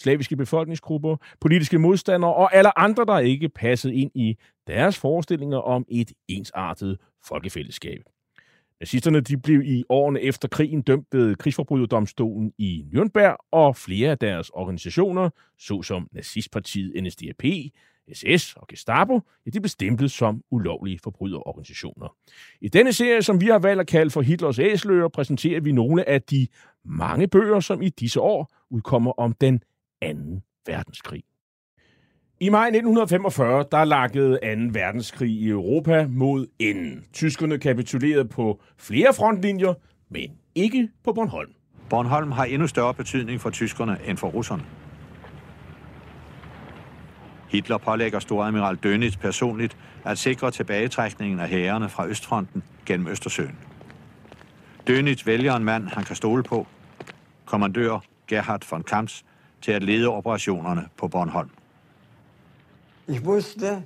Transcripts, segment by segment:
slaviske befolkningsgrupper, politiske modstandere og alle andre, der ikke passede ind i deres forestillinger om et ensartet folkefællesskab. Nazisterne de blev i årene efter krigen dømt ved krigsforbryderdomstolen i Nürnberg, og flere af deres organisationer, såsom nazistpartiet NSDAP, SS og Gestapo, ja, de blev stemplet som ulovlige forbryderorganisationer. I denne serie, som vi har valgt at kalde for Hitlers æsløer, præsenterer vi nogle af de mange bøger, som i disse år udkommer om den 2. verdenskrig. I maj 1945, der lakkede 2. verdenskrig i Europa mod enden. Tyskerne kapitulerede på flere frontlinjer, men ikke på Bornholm. Bornholm har endnu større betydning for tyskerne end for russerne. Hitler pålægger storadmiral Dönitz personligt at sikre tilbagetrækningen af hærene fra Østfronten gennem Østersøen. Dönitz vælger en mand, han kan stole på, kommandør Gerhard von Kamps, til at lede operationerne på Bornholm. Ich wusste,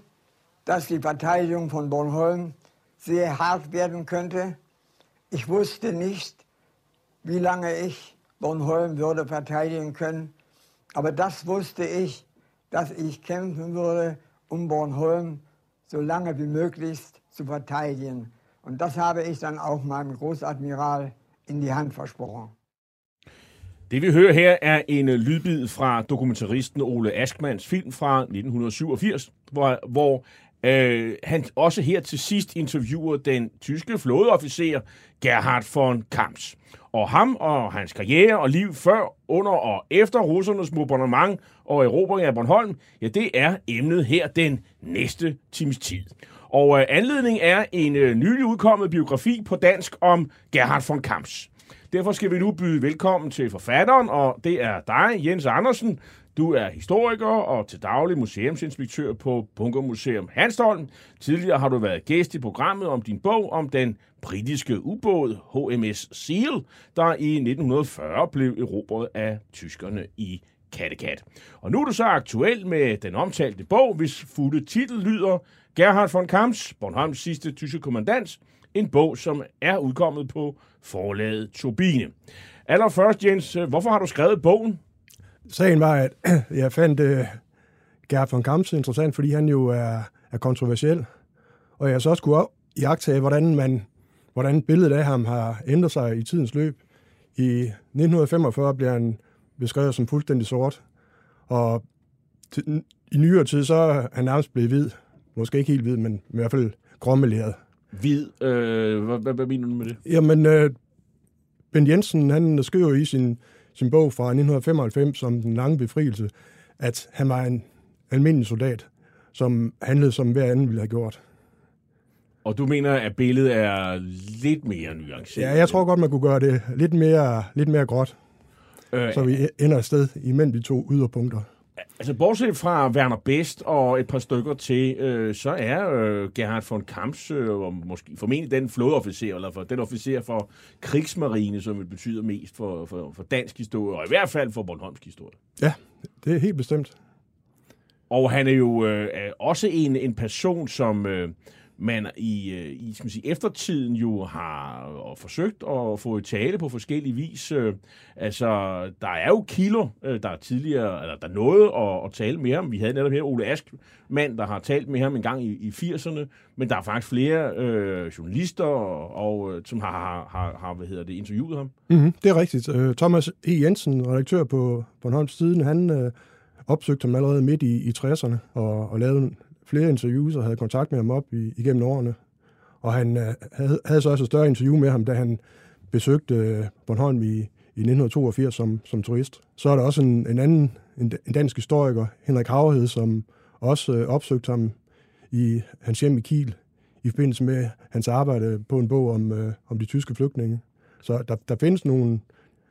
dass die Verteidigung von Bornholm sehr hart werden könnte. Ich wusste nicht, wie lange ich Bornholm würde verteidigen können. Aber das wusste ich, dass ich kämpfen würde, um Bornholm so lange wie möglichst zu verteidigen. Und das habe ich dann auch meinem Großadmiral in die Hand versprochen. Det vi hører her er en lydbid fra dokumentaristen Ole Askmans film fra 1987, hvor, hvor øh, han også her til sidst interviewer den tyske flådeofficer Gerhard von Kamps. Og ham og hans karriere og liv før, under og efter russernes bombardement og erobring af Bornholm, ja, det er emnet her den næste times tid. Og øh, anledningen er en øh, nylig udkommet biografi på dansk om Gerhard von Kamps. Derfor skal vi nu byde velkommen til forfatteren, og det er dig, Jens Andersen. Du er historiker og til daglig museumsinspektør på Bunker Museum Hanstholm. Tidligere har du været gæst i programmet om din bog om den britiske ubåd HMS Seal, der i 1940 blev erobret af tyskerne i Kattegat. Og nu er du så aktuel med den omtalte bog, hvis fulde titel lyder Gerhard von Kamps, Bornholms sidste tyske kommandant, en bog, som er udkommet på forlaget Turbine. Allerførst, Jens, øh, hvorfor har du skrevet bogen? Sagen var, at jeg fandt uh, Gerhard von Kamps interessant, fordi han jo er, er kontroversiel. Og jeg så også kunne jagtage, hvordan, man, hvordan billedet af ham har ændret sig i tidens løb. I 1945 blev han beskrevet som fuldstændig sort, og i nyere tid så er han nærmest blevet hvid. Måske ikke helt hvid, men i hvert fald gråmeleret. Hvid? Øh, hvad, hvad, hvad mener du med det? Jamen, øh, Ben Jensen, han skriver i sin, sin bog fra 1995 om den lange befrielse, at han var en almindelig soldat, som handlede som hver anden ville have gjort. Og du mener, at billedet er lidt mere nuanceret? Ja, jeg tror godt, man kunne gøre det lidt mere, lidt mere gråt. Øh, så vi ender et sted imellem de to yderpunkter. Altså, bortset fra Werner Best og et par stykker til, øh, så er øh, Gerhard von Kamps øh, og måske formentlig den flådeofficer, eller for, den officer for krigsmarine, som det betyder mest for, for, for dansk historie, og i hvert fald for Bornholmsk historie. Ja, det er helt bestemt. Og han er jo øh, også en, en person, som... Øh, man i, øh, i skal man sige, eftertiden jo har og forsøgt at få et tale på forskellige vis. Øh, altså, der er jo kilder, øh, der er tidligere, eller der noget at, at tale med ham. Vi havde netop her Ole Ask, mand, der har talt med ham en gang i, i 80'erne, men der er faktisk flere øh, journalister, og, og, som har, har, har hvad hedder det, interviewet ham. Mm-hmm, det er rigtigt. Thomas E. Jensen, redaktør på Bornholms Tiden, han øh, opsøgte ham allerede midt i, i 60'erne og, og lavede flere interviews og havde kontakt med ham op i, igennem årene. Og han øh, havde, havde så også et større interview med ham, da han besøgte øh, Bornholm i, i 1982 som, som turist. Så er der også en, en anden, en, en dansk historiker, Henrik Havhed, som også øh, opsøgte ham i hans hjem i Kiel i forbindelse med hans arbejde på en bog om, øh, om de tyske flygtninge. Så der, der findes nogle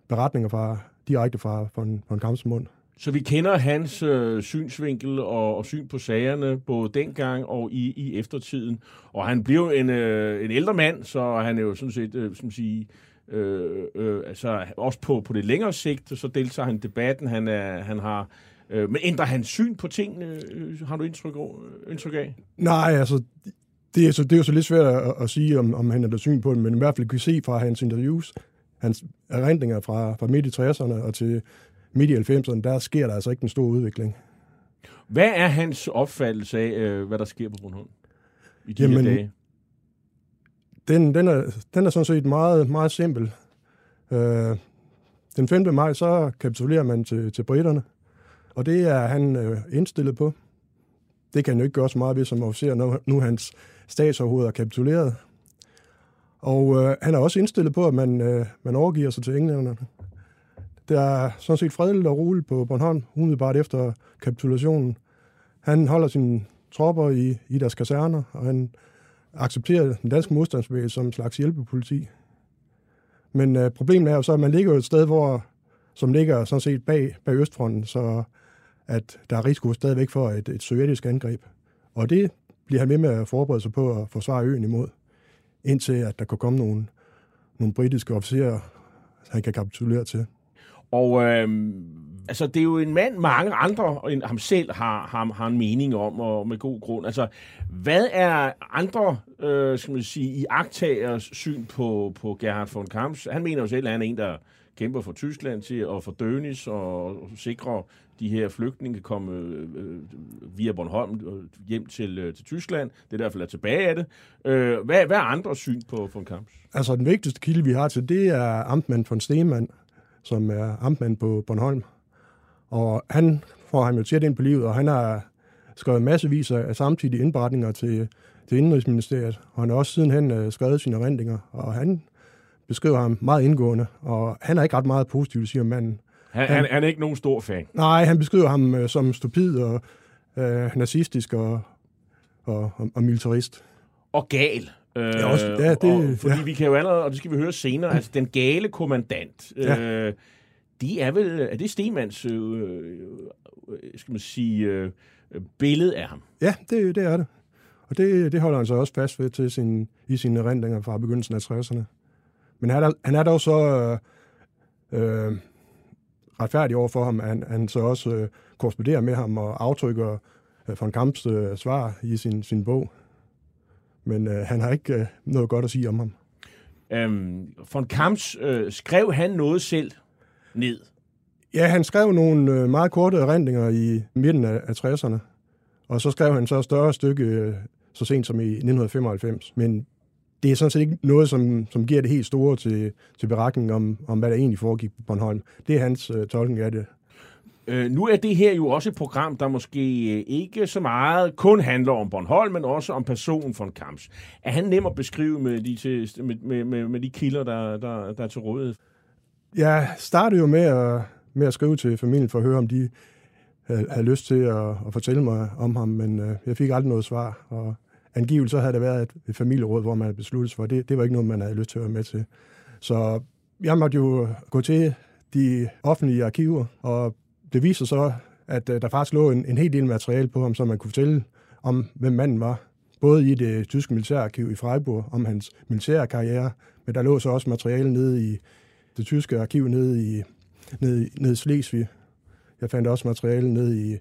beretninger fra, direkte fra, fra, en, fra en kampsmund. Så vi kender hans øh, synsvinkel og, og syn på sagerne, både dengang og i, i eftertiden. Og han bliver jo en, øh, en ældre mand, så han er jo sådan set, øh, som sige, øh, øh, altså også på, på det længere sigt, så deltager han i debatten. Han, er, han har Øh, men ændrer han syn på tingene, øh, har du indtryk, indtryk af? Nej, altså, det er, så, det er jo så lidt svært at, at sige, om, om han har syn på det, men i hvert fald kan vi se fra hans interviews, hans erindringer fra, fra midt i 60'erne og til midt i 90'erne, der sker der altså ikke en stor udvikling. Hvad er hans opfattelse af, øh, hvad der sker på Bornholm i de Jamen, her dage? Den, den, er, den er sådan set meget, meget simpel. Øh, den 5. maj, så kapitulerer man til, til britterne. Og det er han øh, indstillet på. Det kan han jo ikke gøre så meget ved som officer, når nu hans statsoverhoved er kapituleret. Og øh, han er også indstillet på, at man, øh, man overgiver sig til englænderne. Der er sådan set fredeligt og roligt på Bornholm, umiddelbart efter kapitulationen. Han holder sine tropper i, i deres kaserner, og han accepterer den danske modstandsbevægelse som en slags hjælpepoliti. Men øh, problemet er jo så, at man ligger jo et sted, hvor, som ligger sådan set bag, bag Østfronten, så at der er risiko stadigvæk for et, et sovjetisk angreb. Og det bliver han med med at forberede sig på at forsvare øen imod, indtil at der kan komme nogle, nogle britiske officerer, han kan kapitulere til. Og øh, altså, det er jo en mand, mange andre end ham selv har, har, har en mening om, og med god grund. Altså, hvad er andre, øh, skal man sige, i aktagers syn på, på Gerhard von Kamps? Han mener jo selv, at han er en, der kæmper for Tyskland til at få Dönis og sikre de her flygtninge kan komme øh, øh via Bornholm øh, hjem til, øh, til Tyskland. Det er derfor, der er tilbage af det. Øh, hvad, hvad er andre syn på von Kamps? Altså, den vigtigste kilde, vi har til, det er Amtmand von Stemann, som er amtmand på Bornholm. Og han får ham jo tæt ind på livet, og han har skrevet massevis af samtidige indberetninger til, til Indrigsministeriet, og han har også sidenhen øh, skrevet sine erindringer, og han beskriver ham meget indgående, og han er ikke ret meget positiv, siger manden. Han, han, han er ikke nogen stor fan. Nej, han beskriver ham øh, som stupid og øh, nazistisk og, og, og, og militarist. Og gal. Øh, ja, også, ja, det, og, fordi ja. vi kan jo allerede, og det skal vi høre senere, altså den gale kommandant, ja. øh, de er vel, er det Stemans, øh, øh, skal man sige, øh, billede af ham? Ja, det, det er det. Og det, det holder han så også fast ved til sin, i sine erindringer fra begyndelsen af 60'erne. Men han er, han er dog så øh, øh, retfærdig over for ham, at han, han så også øh, korresponderer med ham og aftrykker øh, von Kamps øh, svar i sin, sin bog. Men øh, han har ikke øh, noget godt at sige om ham. Øhm, von Kamps, øh, skrev han noget selv ned? Ja, han skrev nogle øh, meget korte erindringer i midten af, af 60'erne. Og så skrev han så et større stykke øh, så sent som i 1995. Men det er sådan set ikke noget, som, som giver det helt store til, til beretningen om, om, hvad der egentlig foregik på Bornholm. Det er hans øh, tolkning af det. Øh, nu er det her jo også et program, der måske øh, ikke så meget kun handler om Bornholm, men også om personen von Kamps. Er han nem at beskrive med de, til, med, med, med, med de kilder, der, der, der er til rådighed? Jeg startede jo med at, med at skrive til familien for at høre, om de havde, havde lyst til at, at fortælle mig om ham, men øh, jeg fik aldrig noget svar. Og angiveligt så havde der været et, et familieråd, hvor man havde besluttet sig for, det, det var ikke noget, man havde lyst til at være med til. Så jeg måtte jo gå til de offentlige arkiver, og det viser så, at øh, der faktisk lå en, en hel del materiale på ham, som man kunne fortælle om, hvem manden var. Både i det tyske militærarkiv i Freiburg, om hans militære karriere, men der lå så også materiale nede i det tyske arkiv nede i, nede, nede i Slesvig. Jeg fandt også materiale nede i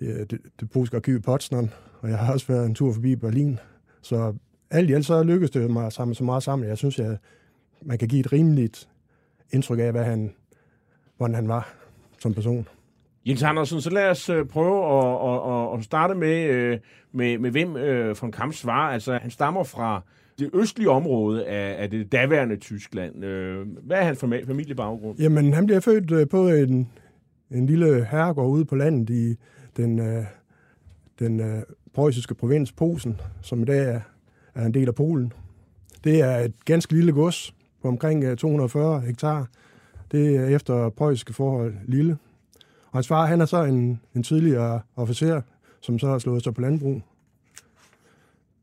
øh, det, det polske arkiv i Potsdam, og jeg har også været en tur forbi Berlin. Så alt i alt så lykkedes det mig at samle så meget sammen. Jeg synes, at man kan give et rimeligt indtryk af, hvad han, hvordan han var som person. Jens Andersen, så lad os øh, prøve at, at, at starte med, øh, med, med hvem øh, von Kamps var. Altså, han stammer fra det østlige område af, af det daværende Tyskland. Hvad er hans familiebaggrund? Jamen, han bliver født på en, en lille herregård ude på landet i den, den preussiske provins Posen, som i dag er, er en del af Polen. Det er et ganske lille gods på omkring 240 hektar. Det er efter preussiske forhold lille. Og hans far, han er så en, en tidligere officer, som så har slået sig på landbrug.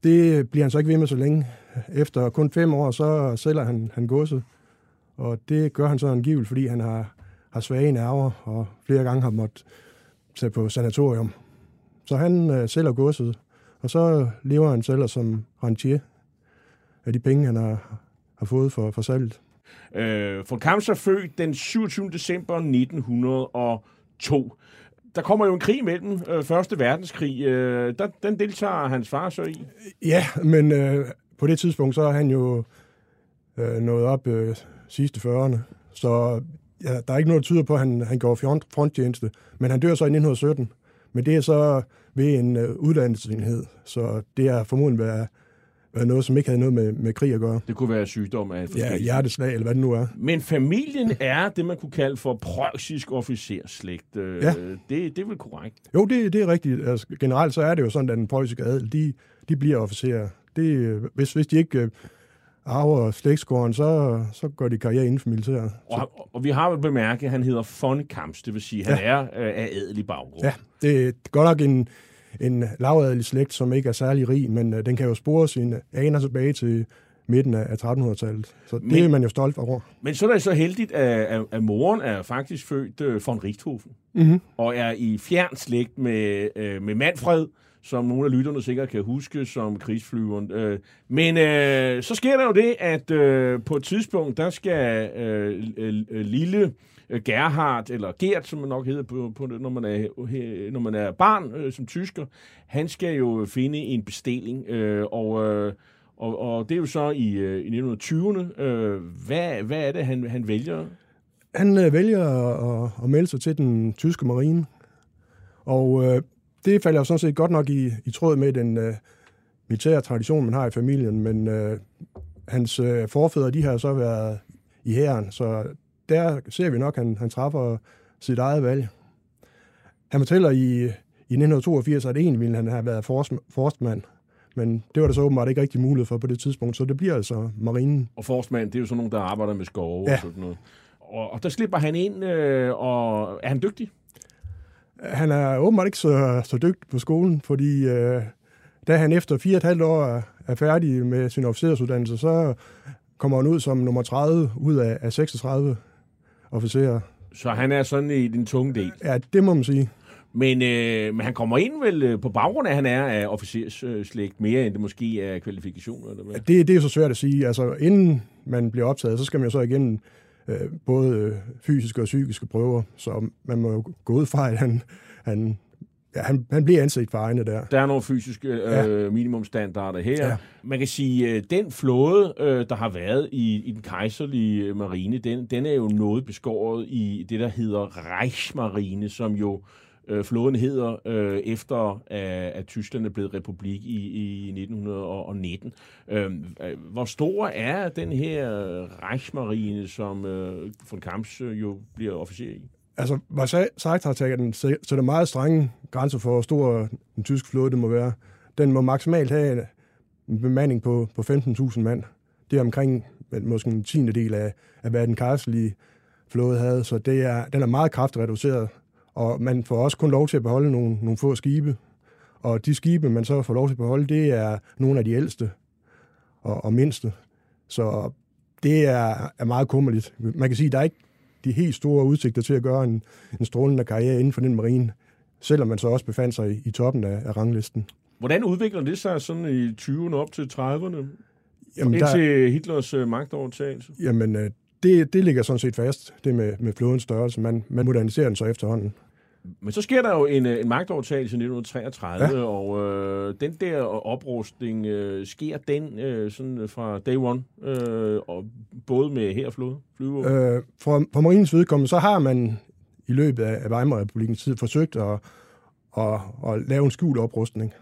Det bliver han så ikke ved med så længe. Efter kun fem år, så sælger han, han godset. Og det gør han så angiveligt, fordi han har, har svage nerver, og flere gange har måttet tage på sanatorium. Så han øh, sælger godset, og så lever han selv som rentier af de penge, han har, har fået for, for salget. Øh, von Kamps er født den 27. december 1902. Der kommer jo en krig mellem øh, Første Verdenskrig. Øh, der, den deltager hans far så i. Ja, men øh, på det tidspunkt, så er han jo øh, nået op øh, sidste 40'erne. Så ja, der er ikke noget, der tyder på, at han, han går front, fronttjeneste. Men han dør så i 1917. Men det er så ved en øh, uddannelsesenhed. Så det er formodentlig været, været noget, som ikke havde noget med, med krig at gøre. Det kunne være sygdom af Ja, hjerteslag, eller hvad det nu er. Men familien er det, man kunne kalde for preussisk officerslægt. Øh, Ja. det, det er vel korrekt. Jo, det, det er rigtigt. Altså, generelt så er det jo sådan, at den preussiske adel, de, de bliver officerer. Det, øh, hvis, hvis de ikke øh, arver slægtsgården, så, så går de karriere inden for militæret. Og, og vi har vel bemærket, at han hedder von Kamps, det vil sige, at han er øh, af adelig baggrund. Ja, det er godt nok en, en lavadelig slægt, som ikke er særlig rig, men øh, den kan jo spore sine aner tilbage til midten af, af 1300-tallet. Så det Men- er man jo stolt over. Men så er det så heldigt, at, at, at moren er faktisk født øh, von Richthofen, Mm-hmm. og er i fjern slægt med, øh, med Manfred, som nogle af lytterne sikkert kan huske som krigsflyveren. Øh, men øh, så sker der jo det, at øh, på et tidspunkt, der skal øh, øh, lille Øh, Gerhard, eller Gert, som man nok hedder, på, på, når, man er, når man er barn øh, som tysker, han skal jo finde en bestilling, øh, og, øh, og, og det er jo så i, øh, i 1920'erne. Øh, hvad, hvad er det, han, han vælger? Han øh, vælger at, at melde sig til den tyske marine, og øh, det falder jo sådan set godt nok i, i tråd med den øh, militære tradition, man har i familien, men øh, hans øh, forfædre, de har så været i hæren, så der ser vi nok, at han, han træffer sit eget valg. Han fortæller i, i 1982, at egentlig ville han have været forst- forstmand, men det var der så åbenbart ikke rigtig mulighed for på det tidspunkt, så det bliver altså marinen. Og Forsmand, det er jo sådan nogen, der arbejder med skove Ja. og sådan noget. Og, og der slipper han ind, øh, og er han dygtig? Han er åbenbart ikke så, så dygtig på skolen, fordi øh, da han efter fire og et halvt år er, er færdig med sin officersuddannelse, så kommer han ud som nummer 30 ud af, af 36 officerer. Så han er sådan i den tunge del. Ja, det må man sige. Men, øh, men han kommer ind vel øh, på baggrund af, at han er af officersslægt, mere end det måske er kvalifikationer, eller hvad? Det, det er jo så svært at sige. Altså, inden man bliver optaget, så skal man jo så igennem øh, både øh, fysiske og psykiske prøver, så man må jo gå ud fra, at han, han, ja, han, han bliver anset for egne der. Der er nogle fysiske øh, minimumstandarder her. Ja. Ja. Man kan sige, øh, den flåde, øh, der har været i, i den kejserlige øh, marine, den, den er jo noget beskåret i det, der hedder Reichsmarine, som jo øh, flåden hedder øh, efter, at, at Tyskland er blevet republik i, i 1919. Øh, øh, hvor stor er den her Reichsmarine, som øh, von Kamps øh, jo bliver officer i? Altså, Versailles-traktaten sætter meget strenge grænser for, hvor stor den tyske flåde må være. Den må maksimalt have en bemanding på, på 15.000 mand. Det er omkring måske en tiende del af, af, hvad den kejserlige flåde havde, så det er, den er meget kraftigt reduceret. Og man får også kun lov til at beholde nogle, nogle få skibe. Og de skibe, man så får lov til at beholde, det er nogle af de ældste og, og mindste. Så det er, er meget kummerligt. Man kan sige, at der er ikke de helt store udsigter til at gøre en, en strålende karriere inden for den marine, selvom man så også befandt sig i, i toppen af, af ranglisten. Hvordan udvikler det sig sådan i 20'erne op til 30'erne? Jamen, der, Indtil Hitlers øh, magtovertagelse? jamen øh, det, det ligger sådan set fast, det med, med flådens størrelse. Man, man moderniserer den så efterhånden. Men så sker der jo en, øh, en magtovertagelse i 1933, Ja. og øh, den der oprustning, øh, sker den øh, sådan fra day one, øh, og både med her og flåde, flyve? Øh. Øh, for, for marinens vedkommende, så har man i løbet af, Weimar-republikens tid forsøgt at, at, at lave en skjult oprustning.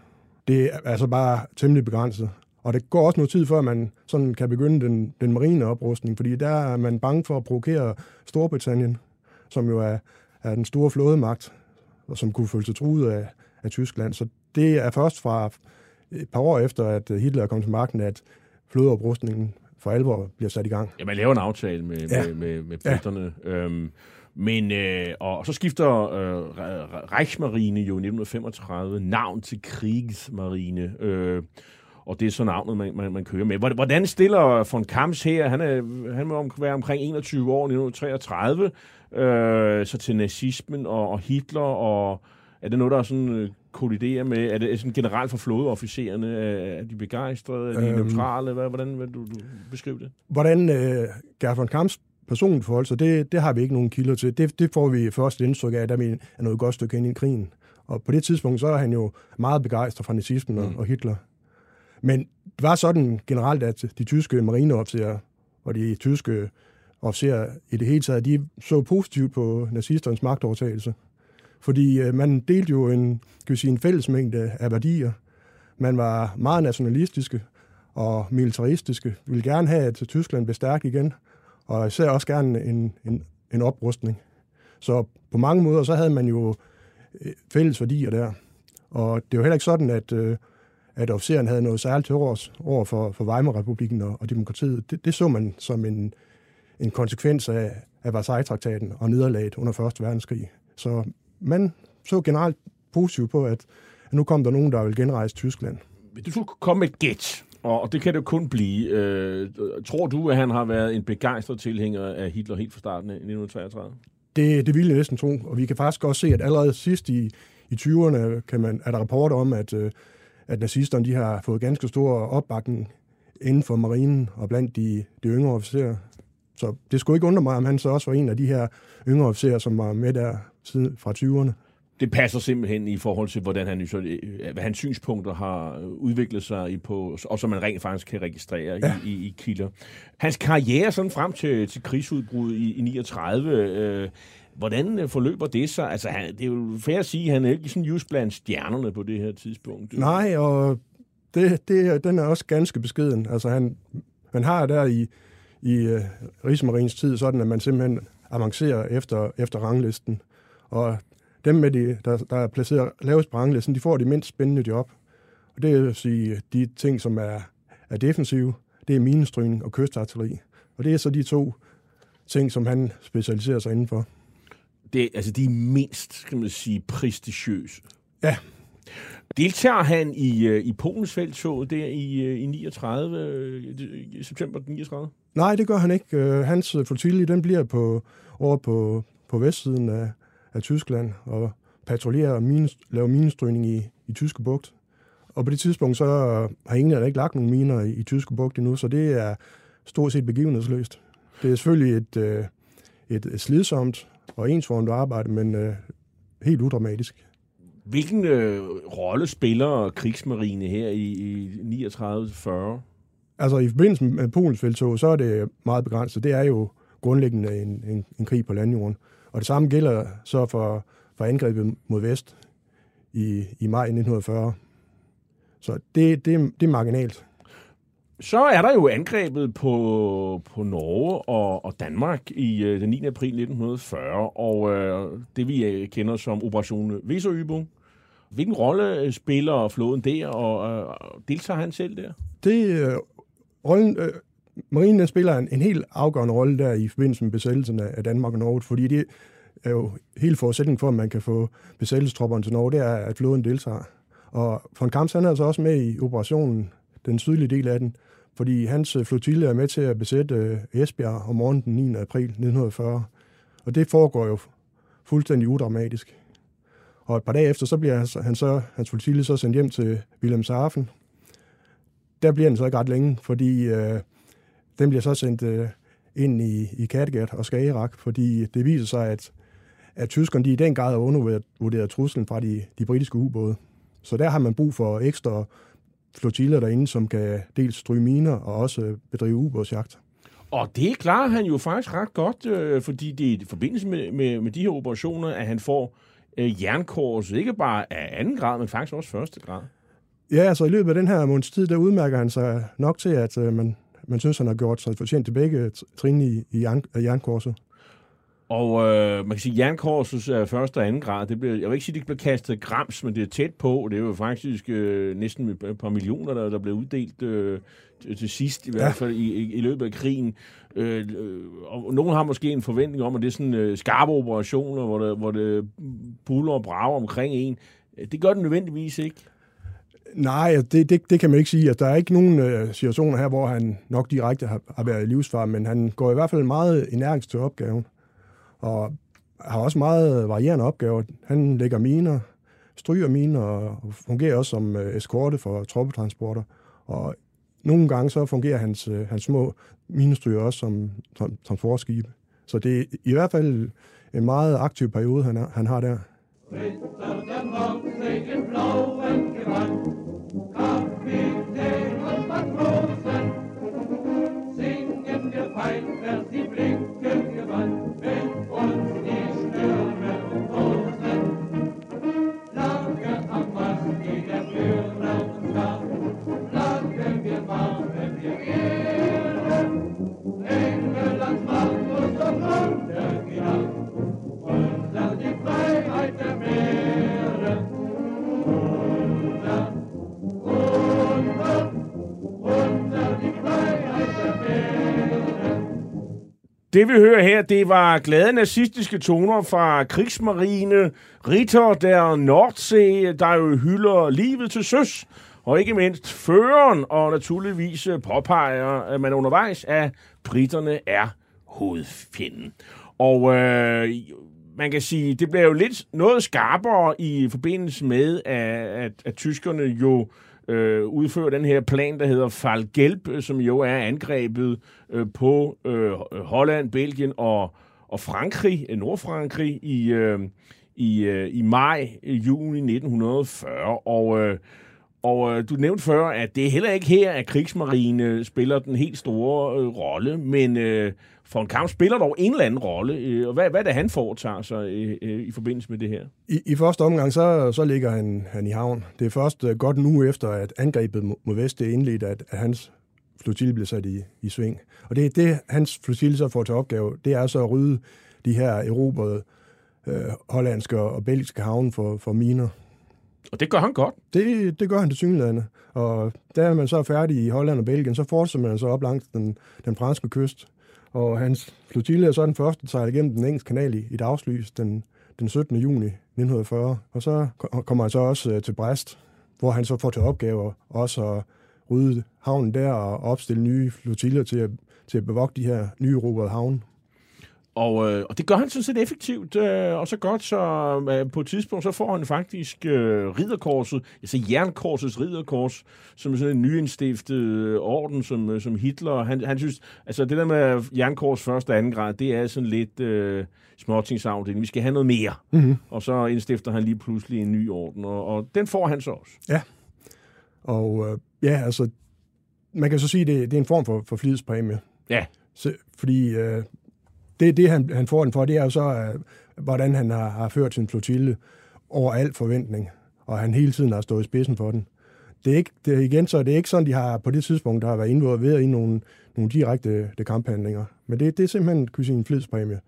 Det er altså bare temmelig begrænset. Og det går også noget tid, før man sådan kan begynde den, den marine oprustning, fordi der er man bange for at provokere Storbritannien, som jo er, er den store flådemagt, som kunne føle sig truet af, af Tyskland. Så det er først fra et par år efter, at Hitler er kommet til magten, at flådeoprustningen for alvor bliver sat i gang. Ja, man laver en aftale med, Ja. med, med, med britterne. Ja. Øhm, men, øh, og så skifter øh, Re- Reichsmarine jo i 1935 navn til Kriegsmarine. Øh, og det er så navnet, man, man, man kører med. Hvordan stiller von Kamps her? Han, er, han må være omkring 21 år, 1933, øh, så til nazismen og, og Hitler, og er det noget, der er sådan øh, kolliderer med? Er det sådan generelt for flådeofficererne? Er de begejstrede? Er de øhm, neutrale? Hvordan vil du, du beskrive det? Hvordan øh, Gert von Kamps personforhold, så det, det har vi ikke nogen kilder til. Det, det får vi først indtryk af, da vi er noget godt stykke ind i krigen. Og på det tidspunkt, så er han jo meget begejstret fra nazismen og, mm. og Hitler. Men det var sådan generelt, at de tyske marineofficerer og de tyske officerer i det hele taget, de så positivt på nazisternes magtovertagelse. Fordi øh, man delte jo en, kan vi sige, en fællesmængde af værdier. Man var meget nationalistiske og militaristiske. Vi ville gerne have, at Tyskland blev stærk igen, og især også gerne en, en, en oprustning. Så på mange måder, så havde man jo øh, fælles værdier der. Og det var heller ikke sådan, at, øh, at officeren havde noget særligt til års over for, for Weimar-republiken og, og demokratiet. Det, det så man som en, en konsekvens af, af Versailles-traktaten og nederlaget under 1. verdenskrig. Så man så generelt positivt på, at nu kom der nogen, der vil genrejse Tyskland. Du skulle komme med et gæt, og det kan det kun blive. Øh, tror du, at han har været en begejstret tilhænger af Hitler helt fra starten af 1933? Det, det vil jeg næsten tro, og vi kan faktisk også se, at allerede sidst i, i 20'erne kan man, er der rapporter om, at, øh, at nazisterne de har fået ganske stor opbakning inden for marinen og blandt de, de yngre officerer. Så det skulle ikke undre mig, om han så også var en af de her yngre officerer, som var med der siden fra 20'erne. Det passer simpelthen i forhold til, hvordan han, øh, hvad hans synspunkter har udviklet sig i på, og som man rent faktisk kan registrere ja. i, i, i kilder. Hans karriere sådan frem til, til krigsudbruddet i, i 39, øh, hvordan forløber det så? Altså, han, det er jo fair at sige, at han er ikke sådan just blandt stjernerne på det her tidspunkt. Nej, og det, det, den er også ganske beskeden. Altså, han, man har der i, i uh, Rigsmarins tid sådan, at man simpelthen avancerer efter, efter ranglisten. Og dem, med de, der, der er placeret lavest på ranglisten, de får de mindst spændende job. Og det vil sige, de ting, som er, er defensive, det er minestrygning og kystartilleri. Og det er så de to ting, som han specialiserer sig indenfor. Det, altså de er mindst, kan man sige, prestigiøse. Ja. Deltager han i, øh, i Polens feltog der i, øh, i 39, øh, i september 39? Nej, det gør han ikke. Øh, hans øh, flotilje, den bliver på, over på, på vestsiden af, af Tyskland og patruljerer og mine, laver minestrygning i, i Tyske Bugt. Og på det tidspunkt så har ingen ikke lagt nogen miner i, i Tyske Bugt endnu, så det er stort set begivenhedsløst. Det er selvfølgelig et, øh, et, et slidsomt og ensformt arbejde, men øh, helt udramatisk. Hvilken øh, rolle spiller krigsmarine her i, i 39-40? Altså i forbindelse med Polens feltog, så er det meget begrænset. Det er jo grundlæggende en, en, en krig på landjorden. Og det samme gælder så for, for angrebet mod vest i, i maj 1940. Så det, det, det er marginalt. Så er der jo angrebet på, på Norge og, og Danmark i øh, den 9. april 1940, og øh, det vi øh, kender som Operation Visøybung. Hvilken rolle øh, spiller flåden der, og øh, deltager han selv der? Det, øh, rollen, øh, marinen spiller en, en helt afgørende rolle der i forbindelse med besættelsen af Danmark og Norge, fordi det er jo helt forudsætningen for, at man kan få besættelsestropperne til Norge, det er, at floden deltager. Og von Kamps, han er altså også med i operationen, den sydlige del af den, fordi hans øh, flotille er med til at besætte øh, Esbjerg om morgenen den 9. april 1940. Og det foregår jo fuldstændig udramatisk. Og et par dage efter, så bliver han så, hans flotille så sendt hjem til Wilhelmshaven. Der bliver den så ikke ret længe, fordi øh, den bliver så sendt øh, ind i, i Kattegat og Skagerrak, fordi det viser sig, at, at tyskerne de i den grad har undervurderet truslen fra de, de britiske ubåde. Så der har man brug for ekstra flotiller derinde, som kan dels stryge miner og også bedrive ubådsjagt. Og det klarer han jo faktisk ret godt, øh, fordi det er i forbindelse med, med, med de her operationer, at han får øh, jernkorset, ikke bare af anden grad, men faktisk også første grad. Ja, altså i løbet af den her måneds tid, der udmærker han sig nok til, at øh, man man synes, han har gjort sig fortjent til begge trin i, i jern, jernkorset. Og øh, man kan sige, jernkorsets øh, første og anden grad, det bliver, jeg vil ikke sige, at det bliver kastet grams, men det er tæt på. Det er jo faktisk øh, næsten et par millioner, der, der blev uddelt øh, til, til sidst, i hvert fald i, i, i løbet af krigen. Øh, øh, og nogen har måske en forventning om, at det er sådan øh, skarpe operationer, hvor det, hvor det buller og brager omkring en. Det gør den nødvendigvis ikke. Nej, det, det, det kan man ikke sige. Altså, der er ikke nogen øh, situationer her, hvor han nok direkte har, har været i livsfar, men han går i hvert fald meget energisk til opgaven. Og har også meget varierende opgaver. Han lægger miner, stryger miner og fungerer også som øh, eskorte for troppetransporter. Og nogle gange så fungerer hans, øh, hans små minestryger også som transportskibe. Så det er i hvert fald en meget aktiv periode, han, er, han har der. Ritter der Det vi hører her, det var glade nazistiske toner fra krigsmarine, Ritter der Nordsee, der jo hylder livet til søs, og ikke mindst føreren, og naturligvis påpeger, at man undervejs, at britterne er hovedfjenden. Og øh, man kan sige, det bliver jo lidt noget skarpere i forbindelse med, at, at, at tyskerne jo øh, udfører den her plan, der hedder Fall Gelb, som jo er angrebet øh, på øh, Holland, Belgien og, og Frankrig, øh, Nordfrankrig, i, øh, i, øh, i maj, øh, juni 1940. Og, øh, og øh, du nævnte før, at det er heller ikke her, at krigsmarine spiller den helt store øh, rolle, men øh, for en kamp spiller dog en eller anden rolle. Øh, og hvad, hvad er det, han foretager sig øh, øh, i forbindelse med det her? I, I første omgang, så, så ligger han, han i havn. Det er først øh, godt nu efter, at angrebet mod, mod vest er indledt, at, at hans flotille bliver sat i, i sving. Og det er det, hans flotille så får til opgave, det er så at rydde de her erobrede øh, hollandske og belgiske havne for, for miner. Og det gør han godt. Det, det gør han til synlædende. Og da man så færdig i Holland og Belgien, så fortsætter man så op langs den, den franske kyst. Og hans flotille er så den første, der sejler igennem den engelske kanal i, i dagslys den, den 17. juni 1940. Og så kommer han så også øh, til Brest, hvor han så får til opgave også at rydde havnen der og opstille nye flotiller til at, til at bevogte de her nye erobrede havne. Og, øh, og det gør han sådan set effektivt, øh, og så godt, så øh, på et tidspunkt, så får han faktisk øh, ridderkorset, altså jernkorsets ridderkors, som sådan en nyinstiftet øh, orden, som, øh, som Hitler, han, han synes, altså det der med jernkors første og anden grad, det er sådan lidt øh, småtingsafdeling, vi skal have noget mere. Mm-hmm. Og så indstifter han lige pludselig en ny orden, og, og den får han så også. Ja, og øh, ja, altså, man kan så sige, det, det er en form for, for flidspræmie. Ja. Så, fordi øh, det, det han, han får den for, det er jo så, uh, hvordan han har, har ført sin flotille over al forventning, og han hele tiden har stået i spidsen for den. Det er ikke, det er igen, så det er ikke sådan, de har på det tidspunkt, der har været involveret i nogle, nogle direkte de kamphandlinger. Men det, det er simpelthen kunne sige, en flidspræmie.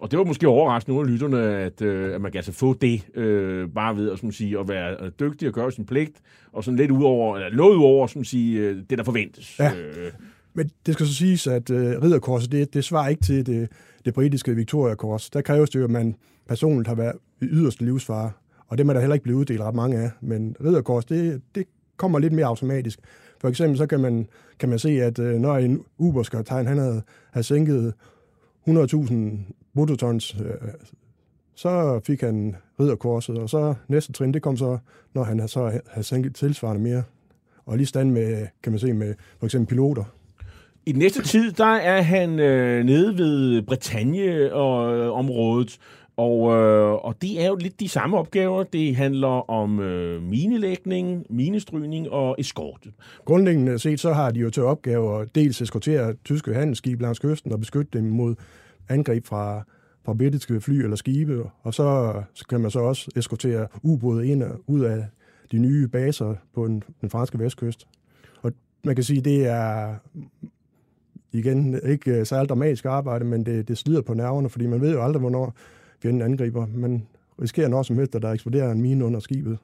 Og det var måske overraskende nogle af lytterne, at, øh, at man kan altså få det, øh, bare ved at, som sige, at være dygtig og gøre sin pligt, og sådan lidt ud over, eller noget ud over, som sige, øh, det der forventes. Ja. Øh, men det skal så siges, at øh, ridderkorset, det, det svarer ikke til det, det britiske Victoria-kors. Der kræves det jo, at man personligt har været i yderste livsfare, og det må der heller ikke blive uddelt ret mange af. Men ridderkors, det, det kommer lidt mere automatisk. For eksempel så kan man, kan man se, at øh, når en Uber-skørtegn, han havde, havde sænket 100.000 bruttotons, øh, så fik han ridderkorset, og så næste trin, det kom så, når han så havde sænket tilsvarende mere. Og lige stand med, kan man se, med for eksempel piloter. I den næste tid, der er han øh, nede ved Bretagne og øh, området, og, øh, og det er jo lidt de samme opgaver. Det handler om øh, minelægning, minestrygning og eskorte. Grundlæggende set, så har de jo til opgave at dels eskortere tyske handelsskibe langs kysten og beskytte dem mod angreb fra, fra britiske fly eller skibe, og så kan man så også eskortere ubåde ind og ud af de nye baser på den, den franske vestkyst. Og man kan sige, det er igen ikke særlig dramatisk arbejde, men det, det slider på nerverne, fordi man ved jo aldrig, hvornår fjenden angriber. Man risikerer når som helst, at der eksploderer en mine under skibet.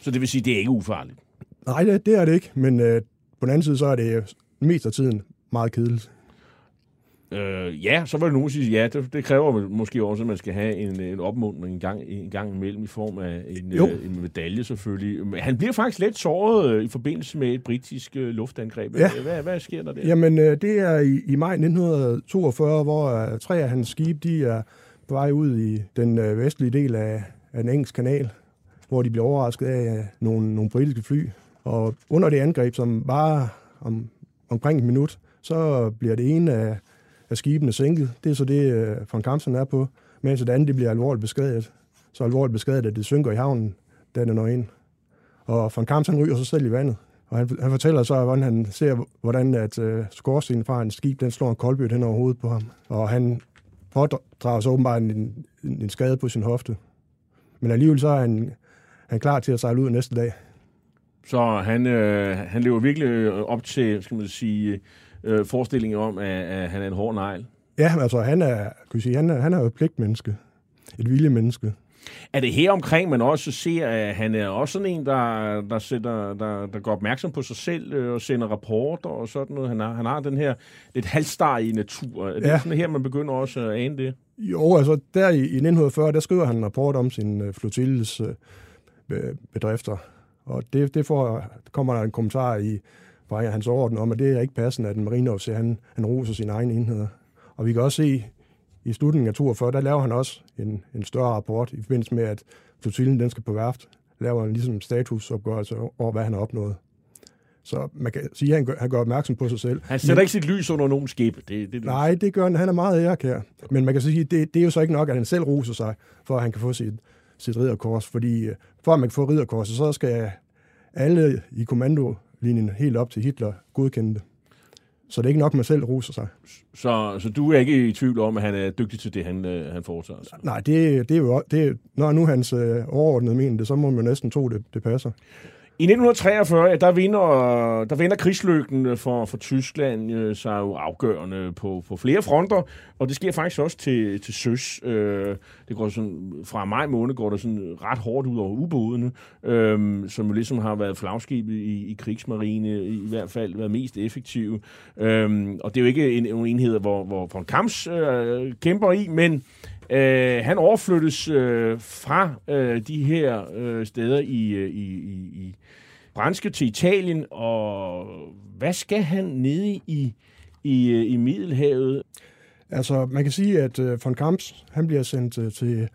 Så det vil sige, at det er ikke ufarligt? Nej, det, det er det ikke, men øh, på den anden side, så er det mest af tiden meget kedeligt. Øh, ja, så var det nogen, der sige, ja, det, det kræver måske også, at man skal have en, en opmuntring en gang, en gang imellem i form af en, øh, en medalje selvfølgelig. Men han bliver faktisk lidt såret øh, i forbindelse med et britisk øh, luftangreb. Ja. Hvad, hvad sker der der? Jamen, øh, det er i, i maj 1942, hvor øh, tre af hans skibe, de er på vej ud i den øh, vestlige del af, af den engelske kanal, hvor de bliver overrasket af øh, nogle, nogle britiske fly. Og under det angreb, som var om, omkring et minut, så bliver det ene af, af skibene sænket. Det er så det, øh, von Kampsen er på, mens det andet det bliver alvorligt beskadiget. Så alvorligt beskadiget, at det synker i havnen, da det når ind. Og von Kampsen ryger sig selv i vandet. Og han, han fortæller så, hvordan han ser, hvordan at uh, skorstenen fra en skib, den slår en koldbødt hen over hovedet på ham. Og han pådrager så åbenbart en, en, en skade på sin hofte. Men alligevel så er han, han klar til at sejle ud næste dag. Så han, øh, han lever virkelig øh, op til, skal man sige, øh, forestillingen om, at, at han er en hård negl. Ja, altså han er, kan sige, han er, han er jo et pligtmenneske. Et viljemenneske. Er det her omkring, man også ser, at han er også sådan en, der, der, sætter, der, der går opmærksom på sig selv øh, og sender rapporter og sådan noget? Han har, han har den her lidt halvstarrige natur. Er det Ja. sådan her, man begynder også at ane det? Jo, altså der i, i 1940, der skriver han en rapport om sin øh, flotilles øh, be- bedrifter. Og det, det får, kommer der en kommentar i fra hans orden om, at det er ikke passende, at en marineofficer, han, han roser sine egne enheder. Og vi kan også se, i slutningen af 42, der laver han også en, en større rapport i forbindelse med, at flotillen den skal på værft. Laver en ligesom statusopgørelse over, hvad han har opnået. Så man kan sige, at han gør, han gør opmærksom på sig selv. Han sætter ikke sit lys under nogen skib. Det, det, Nej, det gør han. Han er meget ærekær. Men man kan sige, det, det er jo så ikke nok, at han selv roser sig, for at han kan få sit, sit ridderkors. Fordi øh, for at man kan få ridderkorset, så skal alle i kommandolinjen helt op til Hitler godkende det. Så det er ikke nok, man selv roser sig. Så, så du er ikke i tvivl om, at han er dygtig til det, han, øh, han foretager sig? Nej, det, det er jo... Det, når nu hans øh, overordnede mener det, så må man næsten tro, det, det passer. I 1943, der vinder, der vinder krigslykken for, for Tyskland øh, sig jo afgørende på, på flere fronter, og det sker faktisk også til, til søs. Øh, det går sådan, fra maj måned går det sådan ret hårdt ud over ubådene, øh, som jo ligesom har været flagskibet i, i krigsmarine, i hvert fald været mest effektive. Øh, og det er jo ikke en, en enhed, hvor, hvor von Kamps øh, kæmper i, men Øh, han overflyttes øh, fra øh, de her øh, steder i, øh, i, i, i Branske til Italien, og hvad skal han nede i, i, øh, i Middelhavet? Altså, man kan sige, at øh, von Kamps, han bliver sendt øh, til,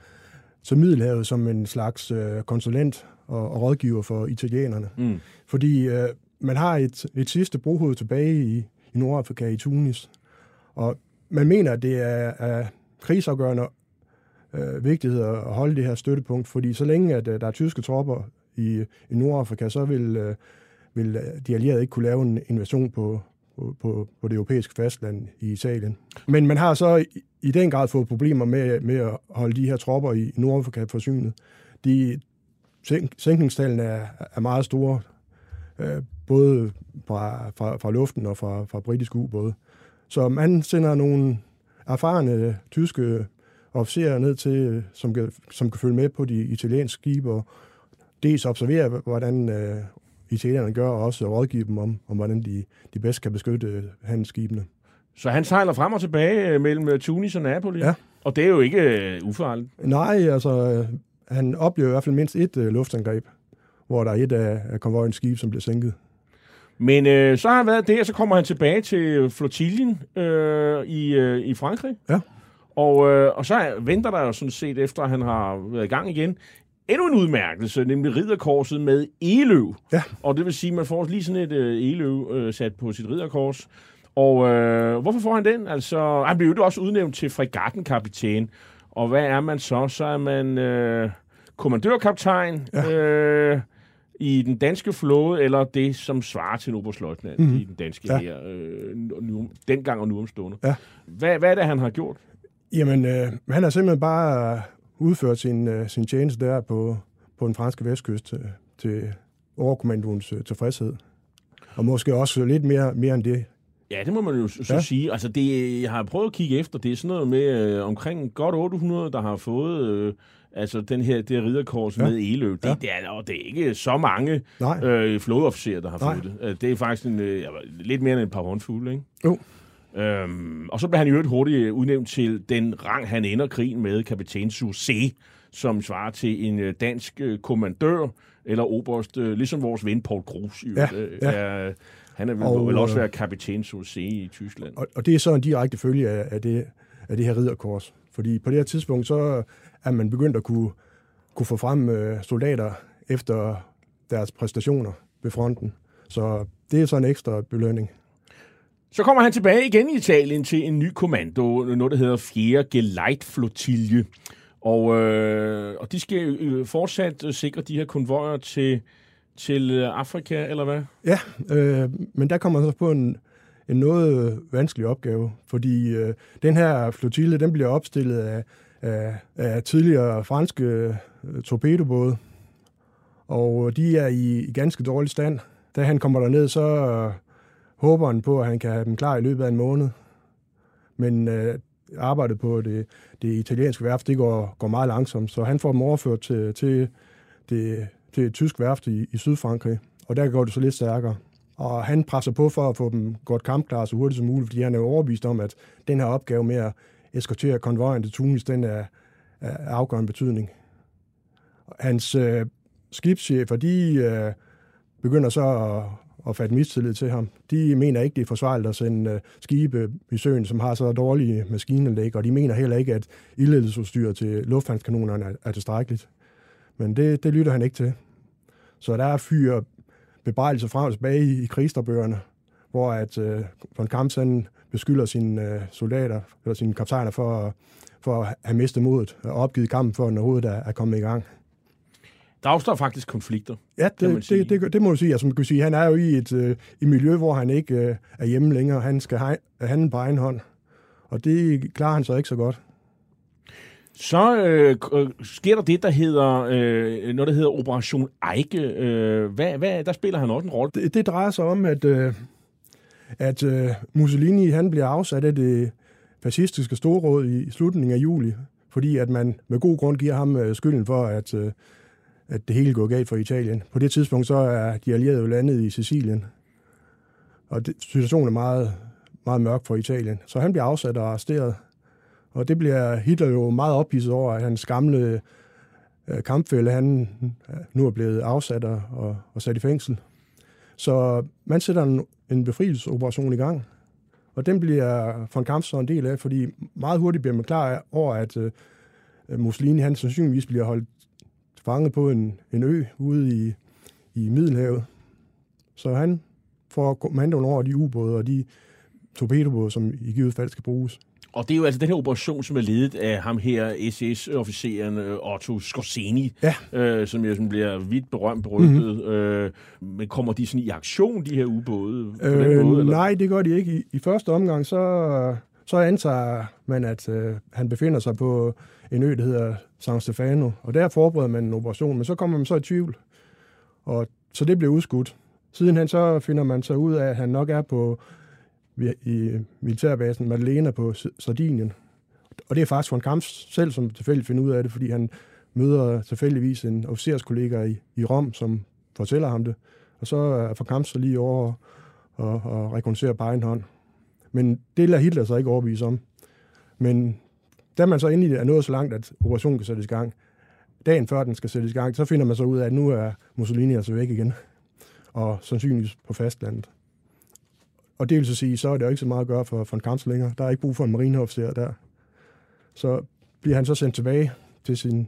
til Middelhavet som en slags øh, konsulent og, og rådgiver for italienerne. Mm. Fordi øh, man har et, et sidste brohoved tilbage i, i Nordafrika, i Tunis. Og man mener, at det er, er krigsafgørende øh, vigtighed at holde det her støttepunkt, fordi så længe at, øh, der er tyske tropper i, i Nordafrika, så vil, øh, vil øh, de allierede ikke kunne lave en invasion på, på, på, på det europæiske fastland i Italien. Men man har så i, i den grad fået problemer med, med at holde de her tropper i Nordafrika forsynet. De sænk, sænkningstallene er, er meget store, øh, både fra, fra, fra luften og fra, fra britiske ubåde. Så man sender nogle erfarne tyske officerer ned til, som kan, som kan følge med på de italienske skibe, og dels observere, hvordan øh, italienerne gør, og også rådgive dem om, om hvordan de, de bedst kan beskytte øh, handelsskibene. Så han sejler frem og tilbage øh, mellem øh, Tunis og Napoli, Ja. og det er jo ikke øh, ufarligt. Nej, altså, øh, han oplever i hvert fald mindst et øh, luftangreb, hvor der er et af, af konvojens skibe, som bliver sænket. Men øh, så har han været der, så kommer han tilbage til flotiljen øh, i, øh, i Frankrig. Ja. Og, øh, og så er- venter der jo sådan set, efter han har været i gang igen, endnu en udmærkelse, nemlig ridderkorset med eløv. Ja. Og det vil sige, at man får lige sådan et øh, eløv øh, sat på sit ridderkors. Og øh, hvorfor får han den? Altså, han bliver jo også udnævnt til fregattenkapitæn. Og hvad er man så? Så er man øh, kommandørkaptajn ja. øh, i den danske flåde, eller det, som svarer til en oberstløjtnant mm-hmm. i den danske Ja. her, øh, nu, dengang og nu omstående. Ja. Hvad, hvad er det, han har gjort? Jamen, øh, han har simpelthen bare udført sin, øh, sin tjeneste der på, på den franske vestkyst øh, til overkommandoens øh, tilfredshed. Og måske også lidt mere, mere end det. Ja, det må man jo så ja. Sige. Altså, det, jeg har prøvet at kigge efter. Det er sådan noget med øh, omkring godt 800, der har fået øh, altså den her, det ridderkors ja. Med eløv. Det, Ja. det, er, og det er ikke så mange Nej, øh, flådeofficerer, der har Nej. fået det. Øh, Det er faktisk en, øh, lidt mere end et par håndfulde, ikke? Jo. Øhm, og så blev han i øvrigt hurtigt udnævnt til den rang, han ender krigen med, kapitan Sucé, som svarer til en øh, dansk øh, kommandør, eller oberst, øh, ligesom vores ven Paul Kruse. Ja, ja. Er, han er vel, Og, vil også være kapitan Sucé i Tyskland. Og, og det er så en direkte følge af, af, det, af det her ridderkors. Fordi på det her tidspunkt, så er man begyndt at kunne, kunne få frem øh, soldater efter deres præstationer ved fronten. Så det er så en ekstra belønning. Så kommer han tilbage igen i Italien til en ny kommando, noget der hedder 4. Geleitflotilje. Og, øh, og de skal øh, fortsat sikre de her konvojer til, til øh, Afrika, eller hvad? Ja, øh, men der kommer så på en, en noget vanskelig opgave, fordi øh, den her flotille, den bliver opstillet af, af, af tidligere franske øh, torpedobåde, og øh, de er i, i ganske dårlig stand. Da han kommer derned, så øh, håber han på, at han kan have dem klar i løbet af en måned. Men øh, arbejdet på det, det italienske værft, det går, går meget langsomt, så han får dem overført til, til, det, til et tysk værft i, i Sydfrankrig, og der går det så lidt stærkere. Og han presser på for at få dem godt kampklar så hurtigt som muligt, fordi han er overbevist om, at den her opgave med at eskortere konvojen til Tunis, den er, er afgørende betydning. Hans øh, skibschefer, de øh, begynder så at, og fatte mistillid til ham. De mener ikke, det er forsvarligt at sende øh, skibe i søen, som har så dårlige maskinanlæg, og de mener heller ikke, at ildledelsesudstyr til lufthavnskanonerne er, er tilstrækkeligt. Men det, det lytter han ikke til. Så der er fyre bebrejdelser frem og tilbage i, i krigsdagbøgerne, hvor at øh, von Kampsen beskylder sine øh, soldater, eller sine kaptajner for, for at have mistet modet og opgivet kampen, for den overhovedet er, er kommet i gang. Der opstår faktisk konflikter. Ja, det, sige. det, det, det må du sige. Altså, man kan sige, han er jo i et øh, i miljø, hvor han ikke øh, er hjemme længere. Han skal handle på egen hånd. Og det klarer han så ikke så godt. Så øh, øh, sker der det, der hedder øh, noget, der hedder Operation Eike. Øh, hvad, hvad, der spiller han også en rolle. Det, det drejer sig om, at, øh, at øh, Mussolini han bliver afsat af det fascistiske storråd i, i slutningen af juli, fordi at man med god grund giver ham øh, skylden for, at, øh, at det hele går galt for Italien. På det tidspunkt så er de allierede jo landet i Sicilien, og det, situationen er meget, meget mørk for Italien. Så han bliver afsat og arresteret, og det bliver Hitler jo meget ophidset over, at hans gamle øh, kampfælle, han øh, nu er blevet afsat og, og, og sat i fængsel. Så man sætter en, en befrielsesoperation i gang, og den bliver von Kamp så en del af, fordi meget hurtigt bliver man klar over, at øh, Mussolini han sandsynligvis bliver holdt fanget på en, en ø ude i, i Middelhavet. Så han får kommandoen over de ubåde og de torpedobåde, som i givet fald skal bruges. Og det er jo altså den her operation, som er ledet af ham her, SS-officeren øh, Otto Skorzeny, Ja. øh, som jo sådan bliver vidt berømt berygtet. Mm-hmm. Øh, men kommer de sådan i aktion, de her ubåde? På den Øh, måde, eller? nej, det gør de ikke. I, i første omgang, så, så antager man, at øh, han befinder sig på en ø, der hedder San Stefano, og der forbereder man en operation, men så kommer man så i tvivl, og så det bliver udskudt. Sidenhen så finder man så ud af, at han nok er på i militærbasen Madalena på Sardinien. Og det er faktisk von Kamps selv, som tilfældigt finder ud af det, fordi han møder tilfældigvis en officerskollega i, i Rom, som fortæller ham det. Og så er von Kamps så lige over og, og rekognoscerer på egen hånd. Men det lader Hitler så ikke overbevise om. Men da man så endelig er nået så langt, at operationen kan sættes i gang, dagen før den skal sættes i gang, så finder man så ud af, at nu er Mussolini altså væk igen. Og sandsynligvis på fastlandet. Og det vil så sige, så er det jo ikke så meget at gøre for von Kamps længere. Der er ikke brug for en marineofficer der. Så bliver han så sendt tilbage til sin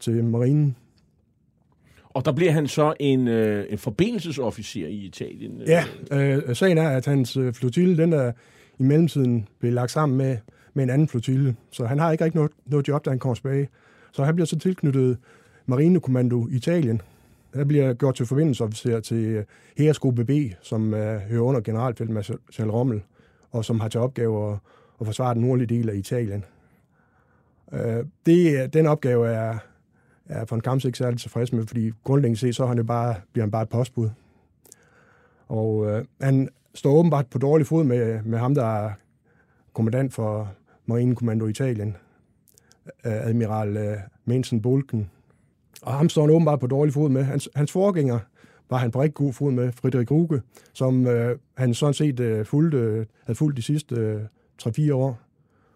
til marinen. Og der bliver han så en, øh, en forbindelsesofficer i Italien. øh. Ja, øh, sagen er, at hans øh, flotille, den er i mellemtiden blevet lagt sammen med, med en anden flotille. Så han har ikke rigtig noget, noget job, da han kommer tilbage. Så han bliver så tilknyttet Marinekommando Italien. Han bliver gjort til forbindelsesofficer til øh, Heeresgruppe B, som uh, hører under generalfeltmarskal Rommel, og som har til opgave at, at forsvare den nordlige del af Italien. Uh, det, den opgave er, er von Kamps ikke særlig tilfreds med, fordi grundlæggende set, så han jo bare, bliver han bare et postbud. Og øh, han står åbenbart på dårlig fod med, med ham, der er kommandant for Marinekommando Italien, øh, admiral øh, Mensen Bolken. Og ham står han åbenbart på dårlig fod med. Hans, hans forgænger var han på rigtig god fod med Frederik Ruge, som øh, han sådan set øh, fulgte, øh, havde fulgt de sidste øh, 3-4 år,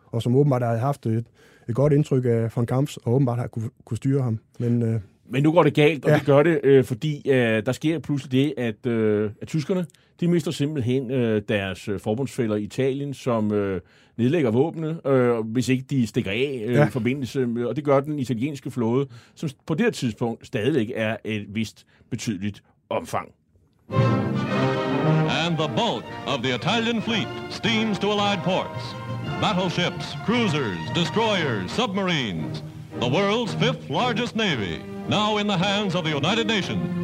og som åbenbart havde haft et, et godt indtryk af von Kamps, og åbenbart har kunne, kunne styre ham. Men, øh, men nu går det galt, og ja. det gør det, øh, fordi øh, der sker pludselig det, at, øh, at tyskerne, de mister simpelthen øh, deres øh, forbundsfælder i Italien, som øh, nedlægger våbne, øh, hvis ikke de stikker af øh, ja. i forbindelse med, og det gør den italienske flåde, som på det her tidspunkt stadigvæk er et vist betydeligt omfang. And the bulk of the Italian fleet steams to Allied ports. Battleships, cruisers, destroyers, submarines. The world's fifth largest navy, now in the hands of the United Nations.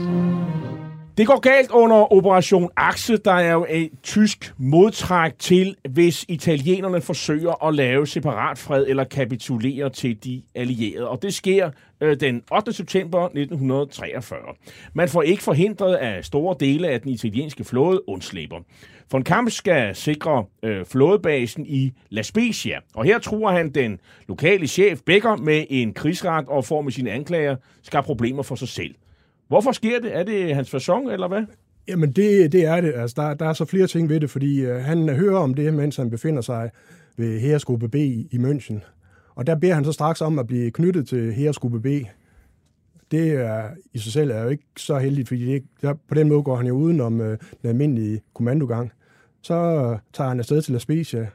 Det går galt under Operation Axe, der er jo et tysk modtræk til, hvis italienerne forsøger at lave separat fred eller kapitulere til de allierede. Og det sker øh, den 8. september 1943. Man får ikke forhindret, at store dele af den italienske flåde undslipper. Von Kamp skal sikre øh, flådebasen i La Spezia, og her tror han den lokale chef Becker med en krigsret og får med sine anklager skabt problemer for sig selv. Hvorfor sker det? Er det hans fasong, eller hvad? Jamen, det, det er det. Altså, der, der er så flere ting ved det, fordi øh, han hører om det, mens han befinder sig ved Heresgruppe B i, München. Og der beder han så straks om at blive knyttet til Heresgruppe B. Det er i sig selv er jo ikke så heldigt, fordi det, der, på den måde går han jo udenom øh, den almindelige kommandogang. Så tager han afsted til La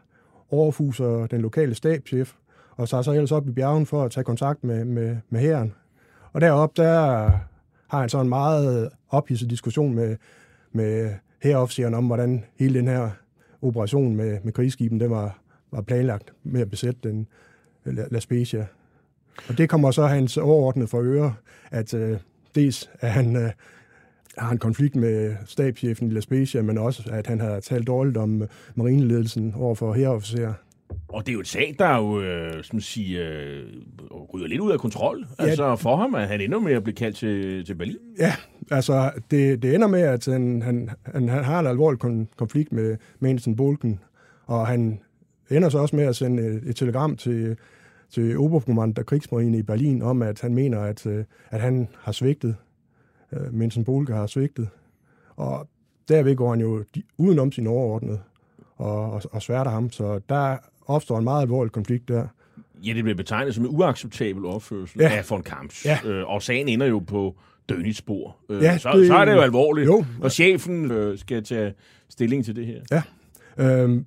overfuser den lokale stabschef, og tager så ellers op i bjergen for at tage kontakt med, med, med hæren. Og deroppe, der har han så en meget ophidset diskussion med, med herreofficeren om, hvordan hele den her operation med, med krigsskiben, den var, var planlagt med at besætte den La, La Spezia. Og det kommer så hans overordnet for øre, at øh, dels at han øh, har en konflikt med stabschefen i La Spezia, men også at han har talt dårligt om marineledelsen over for herofficerer. Og det er jo et sag, der jo, øh, som siger, øh, ryger lidt ud af kontrol. Ja. Altså for ham, at han ender med at blive kaldt til, til Berlin. Ja, altså det, det ender med, at han, han, han, han har en alvorlig konflikt med Manson Bolken, og han ender så også med at sende et, et telegram til, til Oberkommand der krigsmarine i Berlin om, at han mener, at, øh, at han har svigtet. Øh, Mensen Bolke har svigtet. Og derved går han jo udenom sin overordnede og, og, og sværter ham. Så der opstår en meget alvorlig konflikt der. Ja, det bliver betegnet som en uacceptabel opførsel ja. af von Kamps. Ja. Øh, og sagen ender jo på Dönitz spor. Øh, ja, så, det, så er det jo alvorligt, jo. og chefen øh, skal tage stilling til det her. Ja, øh,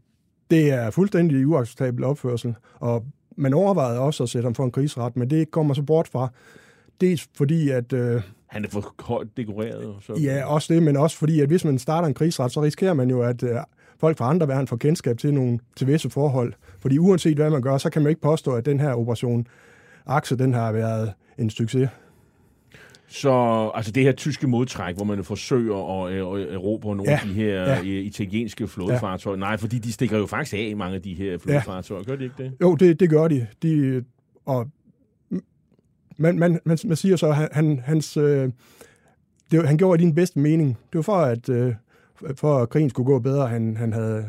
det er fuldstændig uacceptabel opførsel, og man overvejede også at sætte ham for en krigsret, men det kommer så bort fra. Dels fordi, at... Øh, han er for højt dekoreret. Så. Ja, også det, men også fordi, at hvis man starter en krigsret, så risikerer man jo, at øh, folk fra andre verden får kendskab til nogle til visse forhold. Fordi uanset hvad man gør, så kan man ikke påstå, at den her operation Akse, den har været en succes. Så altså det her tyske modtræk, hvor man forsøger at, at erobre nogle ja, af de her ja. Øh, italienske flådefartøjer. Ja. Nej, fordi de stikker jo faktisk af i mange af de her flådefartøjer. Ja. Gør de ikke det? Jo, det, det gør de. de og man, man, man, man siger så, at han, hans, øh, det, han gjorde i din bedste mening. Det var for, at øh, for at krigen skulle gå bedre, han, han havde,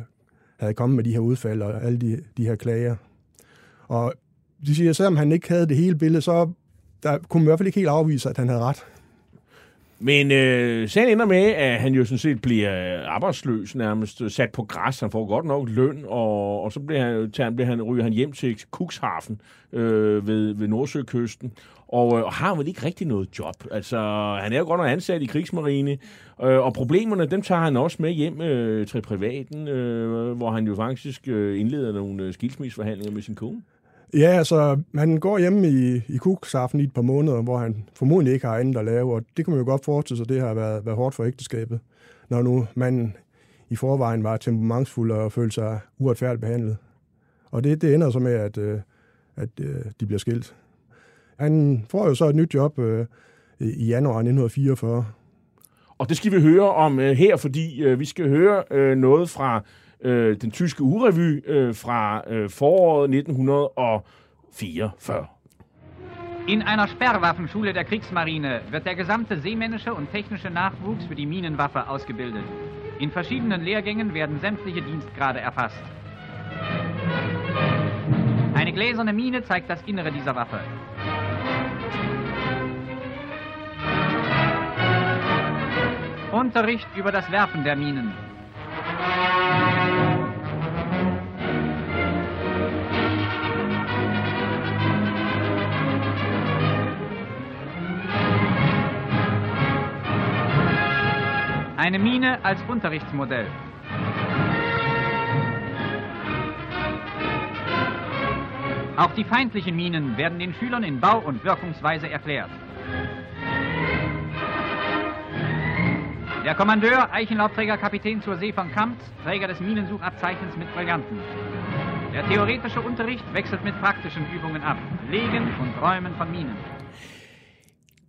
havde kommet med de her udfald og alle de, de her klager. Og de siger, selvom han ikke havde det hele billede, så der kunne man i hvert fald ikke helt afvise, at han havde ret. Men øh, sagen ender med, at han jo sådan set bliver øh, arbejdsløs nærmest, øh, sat på græs. Han får godt nok løn, og, og så bliver han, tager, bliver han, ryger han hjem til Cuxhaven øh, ved, ved Nordsøkysten, og, øh, og har vel ikke rigtig noget job. Altså, han er jo godt nok ansat i krigsmarine, øh, og problemerne, dem tager han også med hjem øh, til privaten, øh, hvor han jo faktisk øh, indleder nogle øh, skilsmisforhandlinger med sin kone. Ja, altså, han går hjemme i, i Cuxhaven i et par måneder, hvor han formodentlig ikke har andet at lave, og det kan man jo godt forestille sig, det har været, været hårdt for ægteskabet, når nu manden i forvejen var temperamentsfuld og følte sig uretfærdigt behandlet. Og det, det ender så med, at, øh, at øh, de bliver skilt. Han får jo så et nyt job øh, i januar 1944. Og det skal vi høre om her, fordi vi skal høre noget fra øh, den tyske urevy øh, fra øh, foråret 1944. In einer Sperrwaffenschule der Kriegsmarine wird der gesamte seemännische und technische Nachwuchs für die Minenwaffe ausgebildet. In verschiedenen Lehrgängen werden sämtliche Dienstgrade erfasst. Eine gläserne Mine zeigt das Innere dieser Waffe. Unterricht über das Werfen der Minen. Eine Mine als Unterrichtsmodell. Auch die feindlichen Minen werden den Schülern in Bau und Wirkungsweise erklärt. Der Kommandeur, Eichenlaubträger Kapitän zur See von Kamps, Träger des Minensuchabzeichens mit Brillanten. Der theoretische Unterricht wechselt mit praktischen Übungen ab. Legen und Räumen von Minen.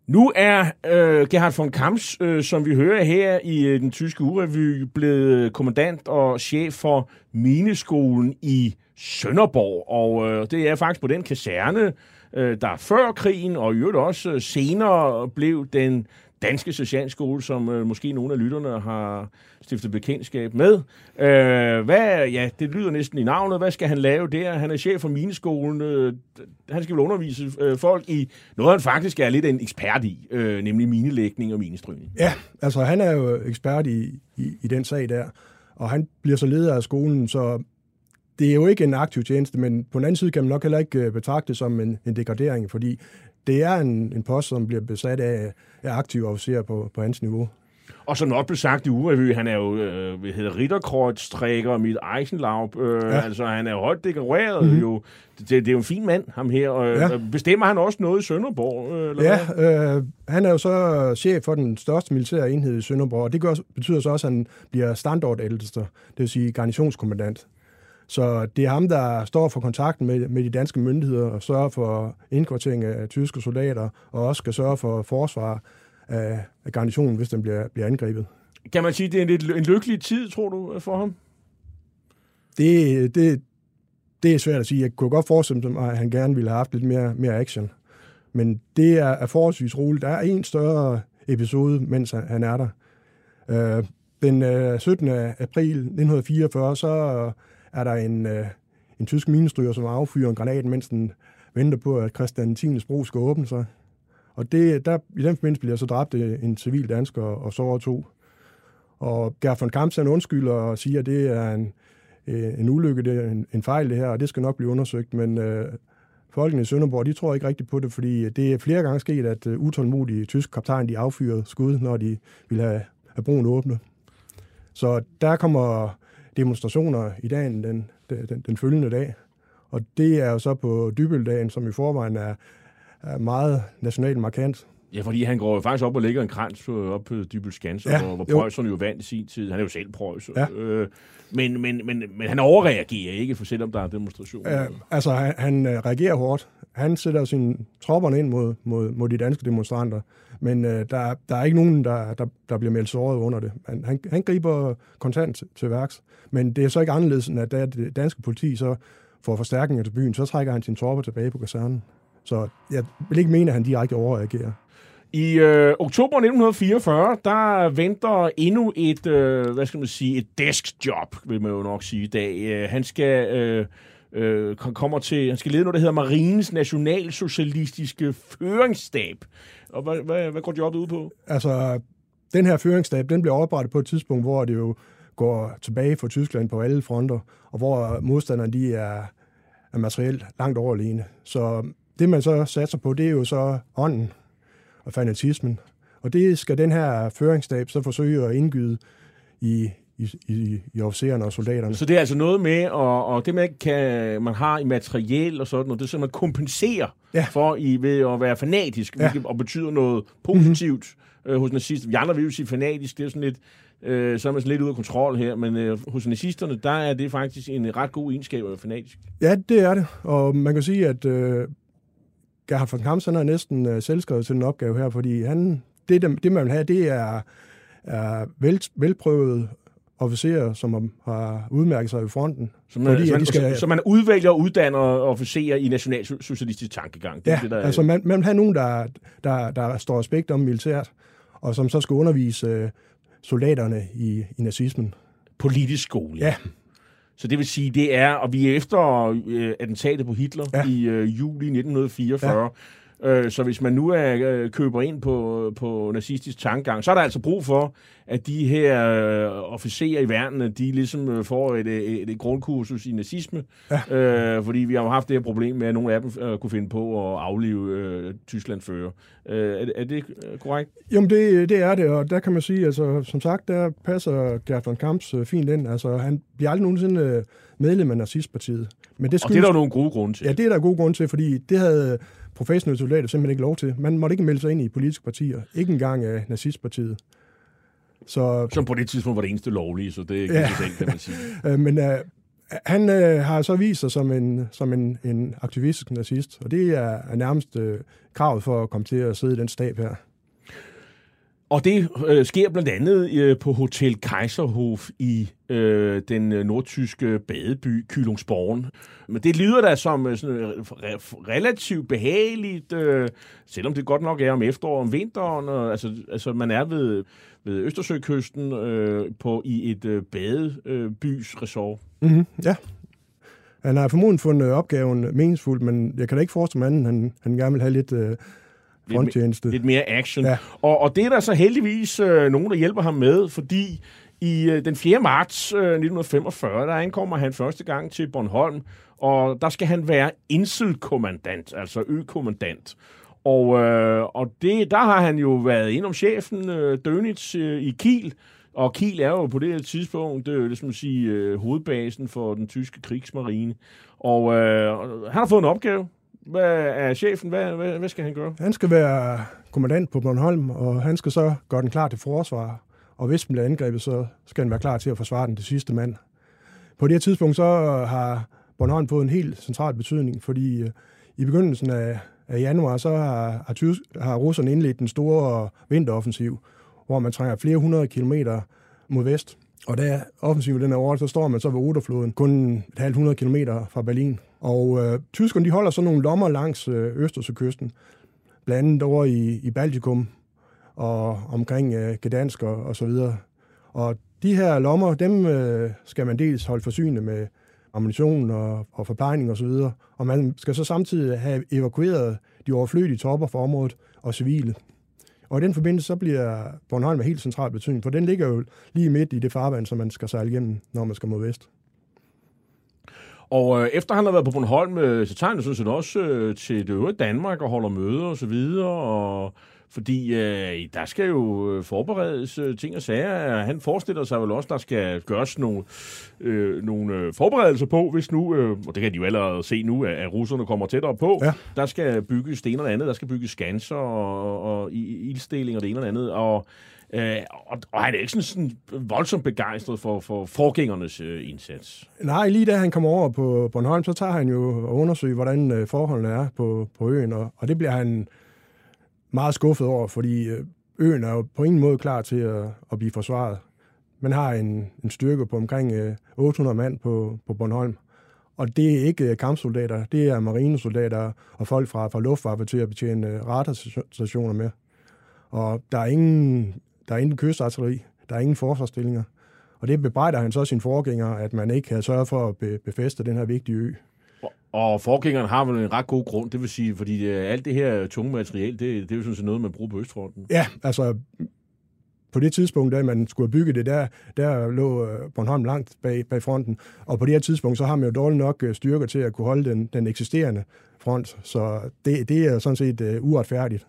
Nu er øh, Gerhard von Kamps, øh, som vi hører her i øh, den tyske urevy, blevet øh, kommandant og chef for mineskolen i Sønderborg. Og øh, det er faktisk på den kaserne, øh, der før krigen og i øvrigt også øh, senere blev den danske sergeantskole, som øh, måske nogle af lytterne har stiftet bekendtskab med. Øh, hvad, ja, det lyder næsten i navnet. Hvad skal han lave der? Han er chef for mineskolen. Øh, han skal vel undervise øh, folk i noget, han faktisk er lidt en ekspert i, øh, nemlig minelægning og minestrygning. Ja, altså han er jo ekspert i, i, i den sag der, og han bliver så leder af skolen, så det er jo ikke en aktiv tjeneste, men på den anden side kan man nok heller ikke øh, betragte det som en, en degradering, fordi det er en, en post, som bliver besat af aktive officerer på, på hans niveau. Og som nok blev sagt i urevy, han er jo, øh, hvad hedder Ritterkreuztrækker mit Eichenlaub. Øh, ja. Altså, han er jo højt dekoreret mm-hmm. jo. Det, det, er jo en fin mand, ham her. Og, ja. Bestemmer han også noget i Sønderborg? Øh, eller ja, øh, han er jo så chef for den største militære enhed i Sønderborg, og det gør, betyder så også, at han bliver standardældester, det vil sige garnisonskommandant. Så det er ham, der står for kontakten med, med de danske myndigheder og sørger for indkvartering af tyske soldater, og også skal sørge for forsvar af, af garnisonen, hvis den bliver, bliver angrebet. Kan man sige, at det er en, lidt, en lykkelig tid, tror du, for ham? Det, det, det er svært at sige. Jeg kunne godt forestille mig, at han gerne ville have haft lidt mere, mere action. Men det er, er forholdsvis roligt. Der er en større episode, mens han er der. Øh, den 17. april 1944, så er der en, øh, en tysk minestryger, som affyrer en granat, mens den venter på, at Christian 10. bro skal åbne sig. Og det, der, i den forbindelse bliver så dræbt øh, en civil dansker og såret to. Og Gerd von Kamps han undskylder og siger, at det er en, øh, en ulykke, det er en, en fejl det her, og det skal nok blive undersøgt. Men øh, folkene i Sønderborg, de tror ikke rigtigt på det, fordi det er flere gange sket, at uh, utålmodige tyske kaptajn, de affyrede skud, når de ville have, have broen åbne. Så der kommer demonstrationer i dagen den, den, den følgende dag. Og det er jo så på Dybøldagen, som i forvejen er, er meget nationalt markant. Ja, fordi han går jo faktisk op og lægger en krans op på Dybøl Skanser, ja, hvor, hvor Preusserne jo vandt i sin tid. Han er jo selv Preuss. Ja. Øh, men, men, men, men han overreagerer ikke, for selvom der er demonstrationer. Ja, altså, han, han øh, reagerer hårdt. Han sætter sine tropperne ind mod, mod, mod de danske demonstranter. Men øh, der, der er ikke nogen, der, der, der bliver meldt såret under det. Han, han, han griber kontant til, til værks. Men det er så ikke anderledes, end at da det danske politi så får forstærkninger til byen, så trækker han sine tropper tilbage på kasernen. Så jeg vil ikke mene, at han direkte overreagerer. I øh, oktober 1944, der venter endnu et, øh, hvad skal man sige, et deskjob, vil man jo nok sige i dag. Øh, han skal... Øh, øh, kommer til, han skal lede noget, der hedder Marines Nationalsocialistiske Føringsstab. Og hvad, hvad, hvad går jobbet ud på? Altså, den her føringsstab, den bliver oprettet på et tidspunkt, hvor det jo går tilbage for Tyskland på alle fronter, og hvor modstanderne de er, er materielt langt overlegne. Så det, man så satser på, det er jo så ånden og fanatismen. Og det skal den her føringsstab så forsøge at indgyde i, i, i, i officererne og soldaterne. Så det er altså noget med, og, og det man, kan, man har i materiel og sådan noget, det er så, man kompenserer ja. for i, ved at være fanatisk, ja. hvilket og betyder noget positivt mm-hmm. øh, hos nazister. Vi andre vil jo sige fanatisk, det er sådan lidt, øh, så er man sådan lidt ude af kontrol her, men øh, hos nazisterne, der er det faktisk en ret god egenskab at være fanatisk. Ja, det er det, og man kan sige, at øh, Gerhard von Kamps, han er næsten øh, selvskrevet til den opgave her, fordi han, det, det, man vil have, det er, er vel, velprøvet officerer, som har udmærket sig i fronten. Så man, fordi, så, man, skal, så man udvælger og uddanner officerer i nationalsocialistisk tankegang? Det ja, det, der, altså man, man vil have nogen, der, der, der står respekt om militært, og som så skal undervise øh, soldaterne i, i nazismen. Politisk skole? Ja. Så det vil sige, det er, og vi er efter øh, attentatet på Hitler ja. i øh, juli 1944, ja Øh, så hvis man nu er, øh, køber ind på, på nazistisk tankegang, så er der altså brug for, at de her øh, officerer i værnene, de ligesom øh, får et, et, et grundkursus i nazisme. Ja. Øh, fordi vi har jo haft det her problem med, at nogle af dem øh, kunne finde på at aflive øh, Tyskland fører. Øh, er, er det øh, korrekt? Jamen, det, det er det, og der kan man sige, altså som sagt, der passer Gert von Kamps øh, fint ind. Altså, han bliver aldrig nogensinde øh, medlem af nazistpartiet. Men det skyldes, og det er der jo nogle gode grunde til. Ja, det er der gode grunde til, fordi det havde professionelle soldater simpelthen ikke lov til. Man måtte ikke melde sig ind i politiske partier. Ikke engang af nazistpartiet. Så, Som på det tidspunkt var det eneste lovlige, så det er ikke ja. kan man sige. Øh, men uh, han uh, har så vist sig som en, som en, en aktivistisk nazist, og det er, er nærmest uh, kravet for at komme til at sidde i den stab her. Og det øh, sker blandt andet øh, på Hotel Kaiserhof i øh, den øh, nordtyske badeby Kühlungsborn. Men det lyder da som øh, sådan, øh, re, relativt behageligt, øh, selvom det godt nok er om efteråret om vinteren. Og, altså, altså man er ved, ved Østersøkysten øh, på i et øh, badebys resort. Mm-hmm, ja. Han har formodentlig fundet opgaven meningsfuld, men jeg kan da ikke forestille mig, at han, han gerne vil have lidt... Øh fronttjeneste. Lidt, lidt mere action. Ja. Og, og det er der så heldigvis øh, nogen, der hjælper ham med, fordi i øh, den 4. marts øh, 1945, der ankommer han første gang til Bornholm, og der skal han være inselkommandant, altså økommandant. Og, øh, og det, der har han jo været ind om chefen, øh, Dönitz, øh, i Kiel, og Kiel er jo på det her tidspunkt, det er jo det, som at sige, øh, hovedbasen for den tyske krigsmarine. Og øh, han har fået en opgave, hvad er chefen? Hvad, hvad, hvad skal han gøre? Han skal være kommandant på Bornholm, og han skal så gøre den klar til forsvar. Og hvis den bliver angrebet, så skal han være klar til at forsvare den til sidste mand. På det her tidspunkt så øh, har Bornholm fået en helt central betydning, fordi øh, i begyndelsen af, af januar, så har, har, tysk, har russerne indledt den store vinteroffensiv, hvor man trænger flere hundrede kilometer mod vest. Og da offensiven den er over, så står man så ved Oderfloden, kun et halvt hundrede kilometer fra Berlin. Og øh, tyskerne de holder så nogle lommer langs øh, Østersøkysten, blandt andet over i, i Baltikum og omkring øh, Gdansk og, og så videre. Og de her lommer, dem øh, skal man dels holde forsynet med ammunition og, og forplejning og så videre. Og man skal så samtidig have evakueret de overflødige tropper fra området og civile. Og i den forbindelse så bliver Bornholm af helt central betydning, for den ligger jo lige midt i det farvand, som man skal sejle igennem, når man skal mod vest. Og øh, efter han har været på Bornholm, øh, så tager han sådan set også øh, til det øvrige Danmark og holder møder og så videre, og fordi øh, der skal jo øh, forberedes øh, ting og sager. Han forestiller sig vel også, der skal gøres nogle, øh, nogle øh, forberedelser på, hvis nu, øh, og det kan de jo allerede se nu, at, at russerne kommer tættere på. Ja. Der skal bygges det ene og det andet. Der skal bygges skanser og, og, og ildstilling og det ene og det andet. Og Øh, og, og han er ikke sådan, sådan voldsomt begejstret for, for forgængernes øh, indsats. Nej, lige da han kommer over på Bornholm, så tager han jo og undersøger, hvordan øh, forholdene er på, på øen, og, og det bliver han meget skuffet over, fordi øh, øen er jo på ingen måde klar til at, at blive forsvaret. Man har en, en styrke på omkring øh, 800 mand på, på Bornholm, og det er ikke øh, kampsoldater, det er marinesoldater og folk fra, fra luftwaffe til at betjene radarstationer med. Og der er ingen, der er ingen kystartilleri, der er ingen forsvarsstillinger. Og det bebrejder han så sin forgænger, at man ikke har sørget for at befeste den her vigtige ø. Og forgængeren har vel en ret god grund, det vil sige, fordi øh, alt det her tunge materiel, det, det er jo sådan set noget, man bruger på Østfronten. Ja, altså på det tidspunkt, da man skulle bygge det, der, der lå øh, Bornholm langt bag, bag fronten. Og på det her tidspunkt, så har man jo dårligt nok øh, styrker til at kunne holde den, den eksisterende front. Så det, det er sådan set uh, uretfærdigt.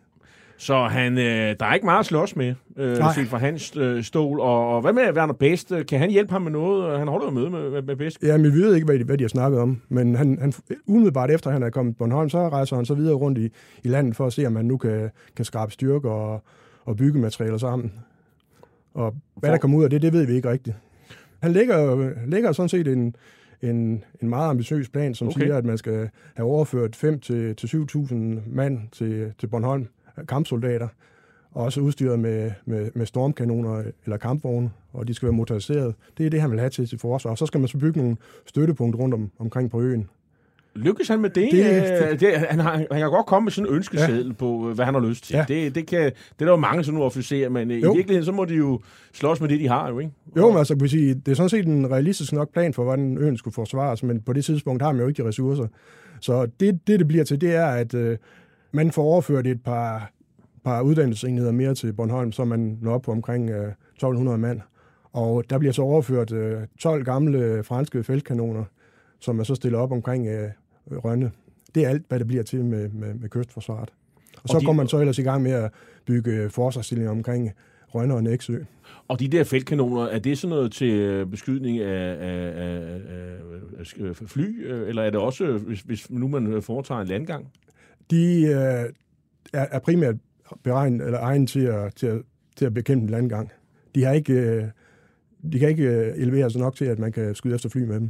Så han, øh, der er ikke meget at slås med, øh, set fra hans øh, stol. Og, og hvad med Werner Best? Kan han hjælpe ham med noget? Han holder jo møde med, med Best. Ja, men vi ved ikke, hvad de, hvad de har snakket om. Men han, han, umiddelbart efter han er kommet på Bornholm, så rejser han så videre rundt i, i landet for at se, om han nu kan, kan skrabe styrker og, og bygge materialer sammen. Og hvad der kommer ud af det, det ved vi ikke rigtigt. Han lægger, lægger sådan set en, en, en meget ambitiøs plan, som okay. siger, at man skal have overført 5-7.000 mand til, til Bornholm kampsoldater, og også udstyret med, med, med stormkanoner eller kampvogne, og de skal være motoriseret. Det er det, han vil have til sit forsvar. Og så skal man så bygge nogle støttepunkter rundt om, omkring på øen. Lykkes han med det? det, det, det han, har, han kan godt komme med sådan en ønskeseddel ja. på, hvad han har lyst til. Ja. Det, det, kan, det er der jo mange sådan nogle officerer, men jo. i virkeligheden så må de jo slås med det, de har jo, ikke? Jo, men altså, kan sige, det er sådan set en realistisk nok plan for, hvordan øen skulle forsvares, men på det tidspunkt har man jo ikke de ressourcer. Så det, det, det bliver til, det er, at øh, man får overført et par, par uddannelsesenheder mere til Bornholm, så man når op på omkring øh, 1200 mand. Og der bliver så overført øh, 12 gamle franske feltkanoner, som er så stillet op omkring øh, Rønne. Det er alt, hvad det bliver til med, med, med kystforsvaret. Og så de- går man så ellers i gang med at bygge forsvarsstillinger omkring Rønne og Næksø. Og de der feltkanoner, er det sådan noget til øh, beskydning af, af, af, af, fly, øh, eller er det også, øh, hvis, hvis nu man foretager en landgang? De øh, er, er primært beregnet eller egnet til at, til at, til at bekæmpe en landgang. De har ikke... Øh, de kan ikke øh, elevere sig nok til, at man kan skyde efter fly med dem.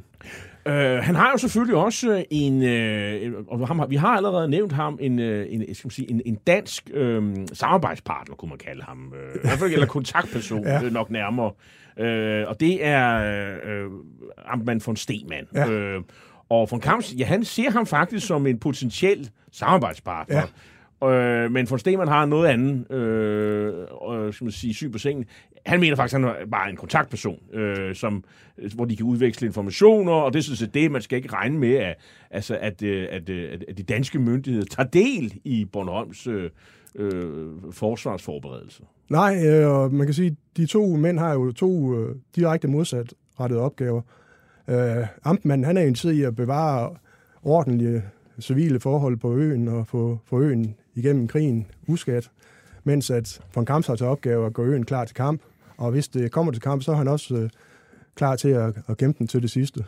Øh, han har jo selvfølgelig også en, øh, og ham, har- vi har allerede nævnt ham, en, øh, en, skal man sige, en, en dansk øh, samarbejdspartner, kunne man kalde ham. Øh, I hvert fald, eller kontaktperson. Ja. øh, nok nærmere. Øh, og det er øh, Amtmann von Stemann. Ja. Øh, og von Kamps, ja, han ser ham faktisk som en potentiel samarbejdspartner. Ja. Øh, men von Stemann har noget andet, øh, øh, skal man sige, syg på sengen. Han mener faktisk, at han er bare en kontaktperson, øh, som, hvor de kan udveksle informationer, og det er sådan set det, man skal ikke regne med, at, altså, at, øh, at, øh, at, at de danske myndigheder tager del i Bornholms øh, øh, forsvarsforberedelse. Nej, øh, man kan sige, at de to mænd har jo to øh, direkte modsatrettede opgaver. Øh, Amtmanden, han er interesseret i at bevare ordentlige civile forhold på øen og få, få øen igennem krigen uskat, mens at von Kamps har til opgave at gøre øen klar til kamp, og hvis det kommer til kamp, så er han også øh, klar til at, at kæmpe den til det sidste.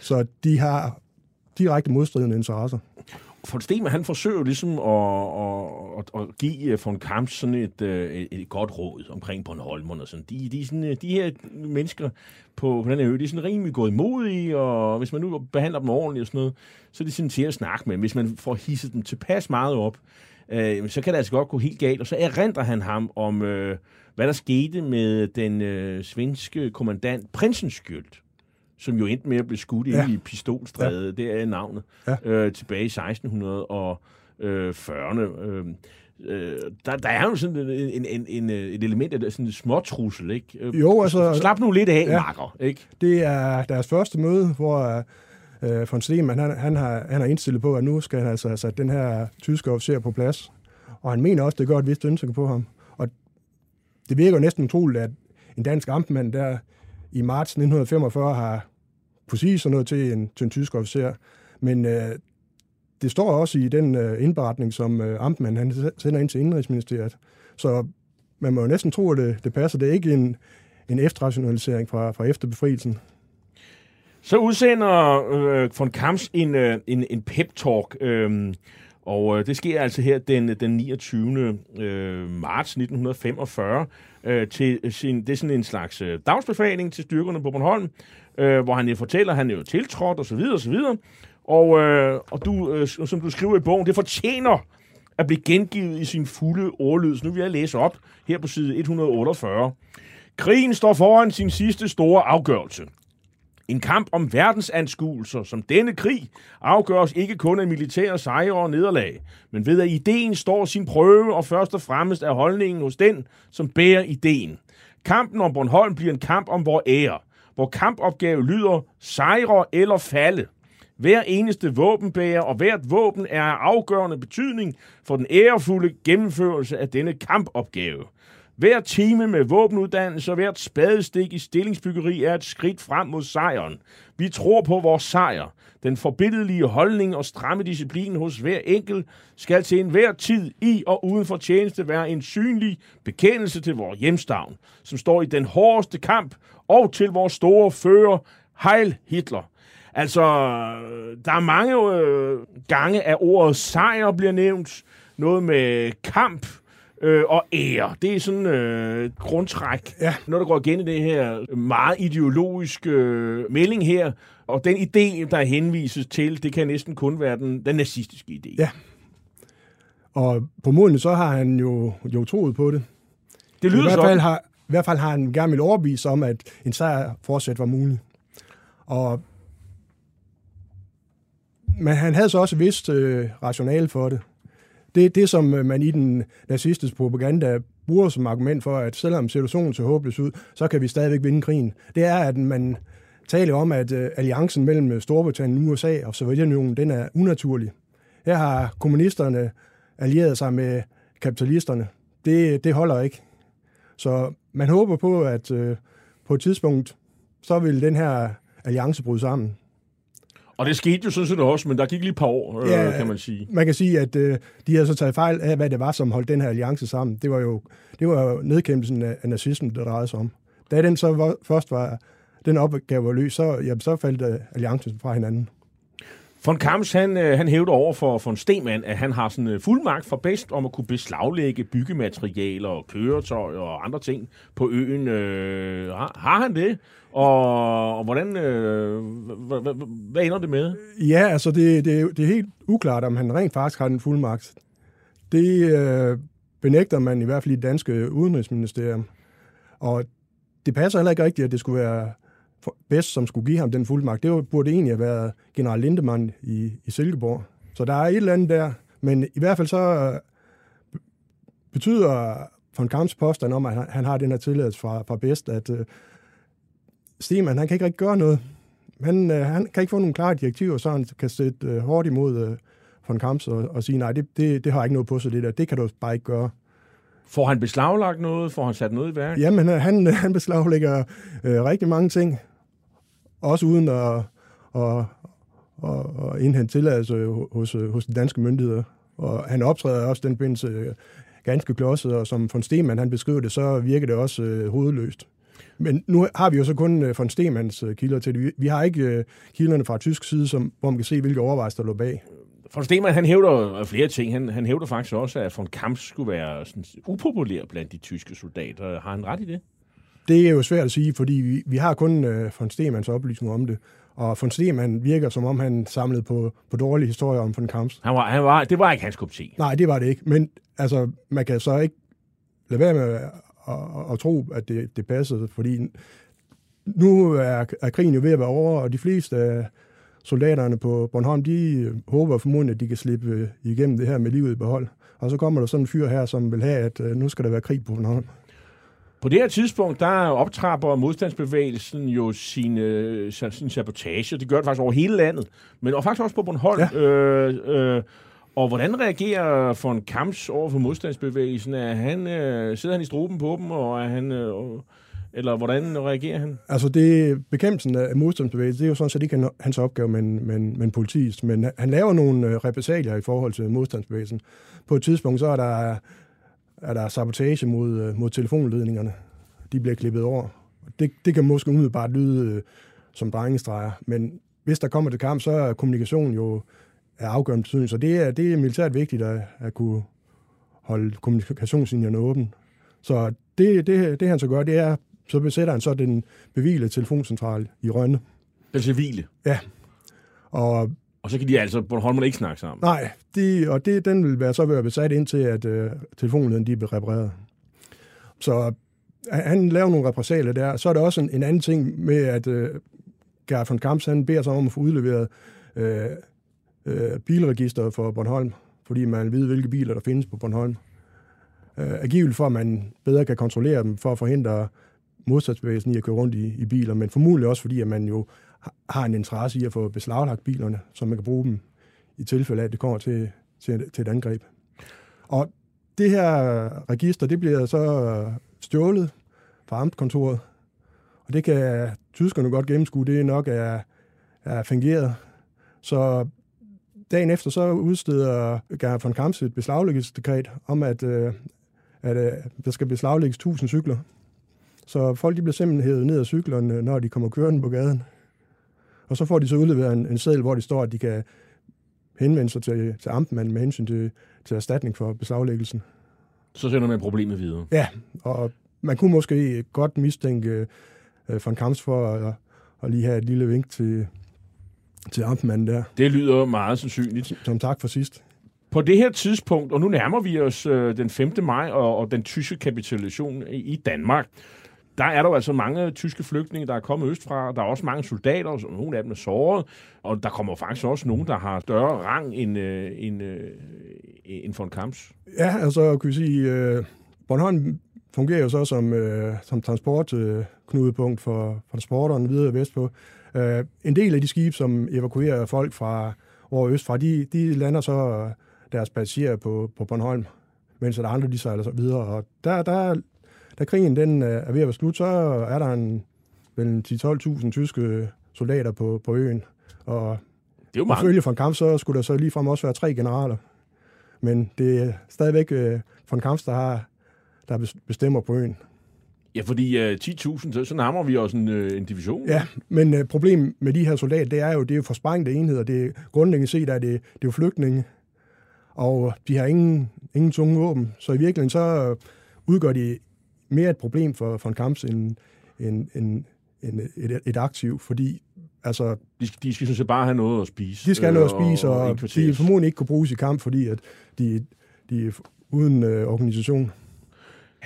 Så de har direkte modstridende interesser von Stemann, han forsøger jo ligesom at, at, at, at give øh, von Kamp sådan et, øh, et, et godt råd omkring Bornholmerne. og Sådan. De, de, sådan, øh, de her mennesker på, på den her ø, de er sådan rimelig gået imod i, og hvis man nu behandler dem ordentligt og sådan noget, så er de sådan til at snakke med. Hvis man får hisset dem tilpas meget op, øh, så kan det altså godt gå helt galt. Og så erindrer han ham om, øh, hvad der skete med den øh, svenske kommandant Prinsenskjöld, som jo endte med at blive skudt ja. I pistolstræde, ja. det er navnet, ja. Øh, tilbage i 1640'erne. Øh, øh, der, der er jo sådan en, en, en, en, øh, et element af sådan en småtrussel, ikke? Øh, Jo, altså- Slap nu lidt af, ja. Makker, ikke? Det er deres første møde, hvor øh, von Stemann, han, han, har, han har indstillet på, at nu skal han altså have sat den her tyske officer på plads. Og han mener også, det gør et vist ønske på ham. Og det virker jo næsten utroligt, at en dansk amtmand der i marts 1945 har præcis sådan noget til en, til en tysk officer. Men øh, det står også i den øh, indberetning, som øh, amtmanden han sender ind til Indrigsministeriet. Så man må jo næsten tro, at det, det passer. Det er ikke en, en efterrationalisering fra, fra efterbefrielsen. Så udsender øh, von Kamps en, øh, en, en pep-talk, øh, og øh, det sker altså her den, den 29. Øh, marts 1945 øh, til øh, sin, det er sådan en slags øh, dagsbefaling til styrkerne på Bornholm, øh, hvor han jo fortæller, at han er jo tiltrådt osv. osv. Og, øh, og du, øh, som du skriver i bogen, det fortjener at blive gengivet i sin fulde ordlyd. Så nu vil jeg læse op her på side 148. Krigen står foran sin sidste store afgørelse. En kamp om verdensanskuelser som denne krig afgøres ikke kun af militære sejre og nederlag, men ved at ideen står sin prøve, og først og fremmest er holdningen hos den, som bærer ideen. Kampen om Bornholm bliver en kamp om vor ære, hvor kampopgave lyder sejre eller falde. Hver eneste våbenbærer og hvert våben er af afgørende betydning for den ærefulde gennemførelse af denne kampopgave. Hver time med våbenuddannelse og hvert spadestik i stillingsbyggeri er et skridt frem mod sejren. Vi tror på vores sejr. Den forbindelige holdning og stramme disciplin hos hver enkelt skal til enhver tid i og uden for tjeneste være en synlig bekendelse til vores hjemstavn, som står i den hårdeste kamp, og til vores store fører, Heil Hitler. Altså, der er mange øh, gange, at ordet sejr bliver nævnt. Noget med kamp øh, og ære. Det er sådan øh, grundtræk. Ja. Når der går igen i det her meget ideologiske øh, melding her, og den idé, der henvises til, det kan næsten kun være den, den nazistiske idé. Ja. Og på modende så har han jo, jo troet på det. Det I lyder hvert, fald har, I hvert fald har han gerne vil overbevise om, at en sejr fortsat var mulig. Og men han havde så også vist øh, rationale for det. Det det, som øh, man i den nazistiske propaganda bruger som argument for, at selvom situationen ser håbløs ud, så kan vi stadigvæk vinde krigen. Det er, at man taler om, at øh, alliancen mellem øh, Storbritannien, USA og Sovjetunionen, den er unaturlig. Her har kommunisterne allieret sig med kapitalisterne. Det, det holder ikke. Så man håber på, at øh, på et tidspunkt, så vil den her alliance bryde sammen. Og det skete jo sådan set også, men der gik lige et par år, øh, ja, kan man sige. Man kan sige, at øh, de har så taget fejl af, hvad det var, som holdt den her alliance sammen. Det var jo, det var jo nedkæmpelsen af, af nazismen, der drejede sig om. Da den så var, først var, den opgave var løs, så, jamen, så faldt øh, alliancen fra hinanden. Von Kamps, han, øh, han hævder over for, en Stemann, at han har sådan øh, magt for bedst om at kunne beslaglægge byggematerialer og køretøjer og andre ting på øen. Øh, har, har han det? Og, og hvordan, øh, hvad ender det med? Ja, altså det, det, det er helt uklart, om han rent faktisk har den fuldmagt. Det øh, benægter man i hvert fald i det danske udenrigsministerium. Og det passer heller ikke rigtigt, at det skulle være bedst, som skulle give ham den fuldmagt. Det burde egentlig have været general Lindemann i, i Silkeborg. Så der er et eller andet der. Men i hvert fald så øh, betyder von Kamps påstand om, at han han har den her tilladelse fra, fra bedst, at øh, Stemann, han kan ikke rigtig gøre noget. Han, uh, han kan ikke få nogle klare direktiver, så han kan sætte uh, hårdt imod uh, von Kamps og, og sige, nej, det, det, det har ikke noget på sig, det der. Det kan du bare ikke gøre. Får han beslaglagt noget? Får han sat noget i værk? Jamen, han, han beslaglægger øh, rigtig mange ting. Også uden at, at, at, at indhente tilladelse hos, hos de danske myndigheder. Og han optræder også den bindelse øh, ganske klodset, og som von Stemann han beskriver det, så virker det også øh, hovedløst. Men nu har vi jo så kun øh, von Stemanns øh, kilder til det. Vi har ikke øh, kilderne fra tysk side, som, hvor man kan se, hvilke overvejelser der lå bag. Von Stemann, han hævder flere ting. Han, han hævder faktisk også, at von Kamp skulle være sådan, upopulær blandt de tyske soldater. Har han ret i det? Det er jo svært at sige, fordi vi, vi har kun uh, von Stemanns oplysninger om det. Og von Stemann virker, som om han samlede på, på dårlige historier om von Kamps. Han var, han var, det var ikke hans kop te. Nej, det var det ikke. Men altså, man kan så ikke lade være med at, at, tro, at det, det passede, fordi nu er, er krigen jo ved at være over, og de fleste af soldaterne på Bornholm, de håber formodentlig, at de kan slippe igennem det her med livet i behold. Og så kommer der sådan en fyr her, som vil have, at øh, nu skal der være krig på Bornholm. På det her tidspunkt, der optrapper modstandsbevægelsen jo sin, øh, sin sabotage. Det gør det faktisk over hele landet, men og faktisk også på Bornholm. Ja. Øh, øh, og hvordan reagerer von Kamps over for modstandsbevægelsen? Er han, øh, sidder han i struben på dem, og er han... Øh, eller hvordan reagerer han? Altså, det, bekæmpelsen af modstandsbevægelsen, det er jo sådan set ikke hans opgave, men, men, men politiets. Men han laver nogle øh, repressalier i forhold til modstandsbevægelsen. På et tidspunkt, så er der er der sabotage mod, øh, mod telefonledningerne. De bliver klippet over. Det, det kan måske umiddelbart lyde øh, som drengestreger, men hvis der kommer til kamp, så er kommunikationen jo af afgørende betydning. Så det er, det er militært vigtigt at, at kunne holde kommunikationslinjerne åbne. Så det, det, det han så gør, det er, så besætter han så den bevile telefoncentral i Rønne. Den civile? Ja. Og og så kan de altså, Bornholm ikke snakke sammen? Nej, de, og det, den vil være, så være besat indtil, at øh, telefonlederen de bliver repareret. Så han laver nogle repressalier der. Så er der også en, en anden ting med, at øh, Gerhard von Kamps, han beder sig om at få udleveret øh, øh, bilregister for Bornholm, fordi man vil vide, hvilke biler der findes på Bornholm. Øh, angiveligt for, at man bedre kan kontrollere dem, for at forhindre modstandsbevægelsen i at køre rundt i, i biler, men formodentlig også fordi, at man jo har en interesse i at få beslaglagt bilerne, så man kan bruge dem i tilfælde af, at det kommer til, til, til et angreb. Og det her register, det bliver så øh, stjålet fra amtkontoret, og det kan tyskerne godt gennemskue, det nok er, er fungeret. Så dagen efter så udsteder Gerhard von Kamps et beslaglæggelsesdekret om, at, øh, at, øh, der skal beslaglægges 1000 cykler. Så folk de bliver simpelthen hævet ned af cyklerne, når de kommer kørende på gaden. Og så får de så udleveret en, en seddel, hvor de står, at de kan henvende sig til, til amtmanden med hensyn til, til erstatning for beslaglæggelsen. Så sender man problemet videre. Ja, og man kunne måske godt mistænke uh, von Kamps for at, at lige have et lille vink til, til amtmanden der. Det lyder meget sandsynligt. Som tak for sidst. På det her tidspunkt, og nu nærmer vi os øh, den 5. maj og, og den tyske kapitulation i Danmark, der er der jo altså mange tyske flygtninge, der er kommet østfra. Der er også mange soldater, og nogle af dem er såret. Og der kommer faktisk også nogen, der har større rang end, øh, end, øh, end von Kamps. Ja, altså kan vi sige, øh, Bornholm fungerer jo så som, øh, som transportknudepunkt for, for transporterne videre vestpå. Øh, en del af de skibe, som evakuerer folk fra over østfra, de, de lander så deres passagerer på, på Bornholm, mens der andre de sejler så videre. Og der, der, da krigen den øh, er ved at være slut, så er der en, vel 10-12.000 tyske soldater på, på øen. Og Det er jo mange. ifølge von Kamp, så skulle der så ligefrem også være tre generaler. Men det er stadigvæk øh, von Kamp, der, har, der bes- bestemmer på øen. Ja, fordi øh, 10.000, så, så nærmer vi os en, øh, en division. Ja, men øh, problemet med de her soldater, det er jo, det er jo forsprængte enheder. Det grundlæggende set, at det, det er jo flygtninge, og de har ingen, ingen tunge våben. Så i virkeligheden så øh, udgør de mere et problem for, for en kamp end, end, end, end et, et aktiv, fordi altså, De, skal- de skal sådan set bare have noget at spise. de skal have noget at spise, og, og de indkvarteres. formodentlig ikke kunne bruges i kamp, fordi at de, de er uden øh, organisation.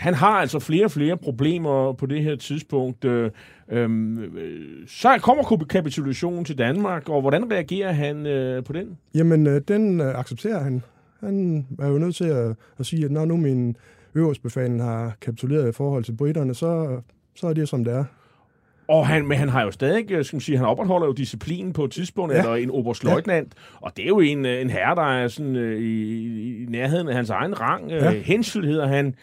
Han har altså flere og flere problemer på det her tidspunkt. Øh, øhm, øh, så kommer kap- kapitulationen til Danmark, og hvordan reagerer han øh, på den? Jamen, øh, den øh, accepterer han. Han er jo nødt til at, at sige, at når nu min øverstbefaling har kapituleret i forhold til britterne, så, så er det, som det er. Og han, men han har jo stadig, øh, skal man sige, han opretholder jo disciplin på et tidspunkt, ja. Eller en oberstløjtnant, ja. og det er jo en, øh, en herre, der er sådan, øh, i, i nærheden af hans egen rang. Ja. Ja. Hensel hedder han.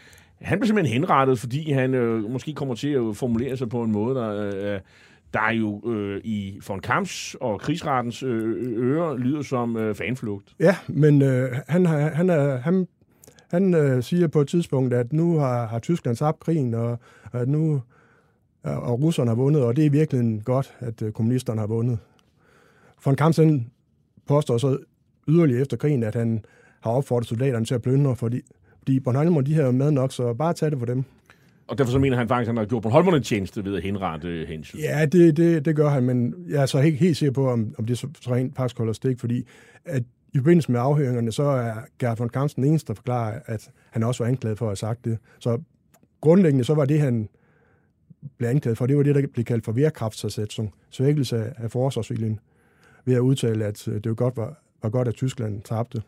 Han bliver simpelthen henrettet, fordi han øh, måske kommer til at formulere sig på en måde, der, øh, der er jo øh, i von Kamps og krigsrettens øh, ører lyder som øh, fanflugt. Ja, men øh, han, har- han, er, han, han øh, siger på et tidspunkt, at nu har, har Tyskland tabt krigen, og at nu øh, og russerne har vundet, og det er virkelig godt, at øh, kommunisterne har vundet. Von Kampen påstår så yderligere efter krigen, at han har opfordret soldaterne til at plyndre, fordi, fordi Bornholm de her jo med nok, så bare tag det for dem. Og derfor så mener han faktisk, at han har gjort Bornholmerne en tjeneste ved at henrette Hensel. Ja, det, det, det gør han, men jeg er så ikke helt sikker på, om, om det så så rent faktisk holder stik, fordi at i forbindelse med afhøringerne, så er Gerhard von Kampen den eneste, der forklarer, at han også var anklaget for at have sagt det. Så grundlæggende, så var det, han blev anklaget for, det var det, der blev kaldt for værkraftsætsning, svækkelse af, af forsvarsviljen, ved at udtale, at øh, det var godt, var, var godt, at Tyskland tabte.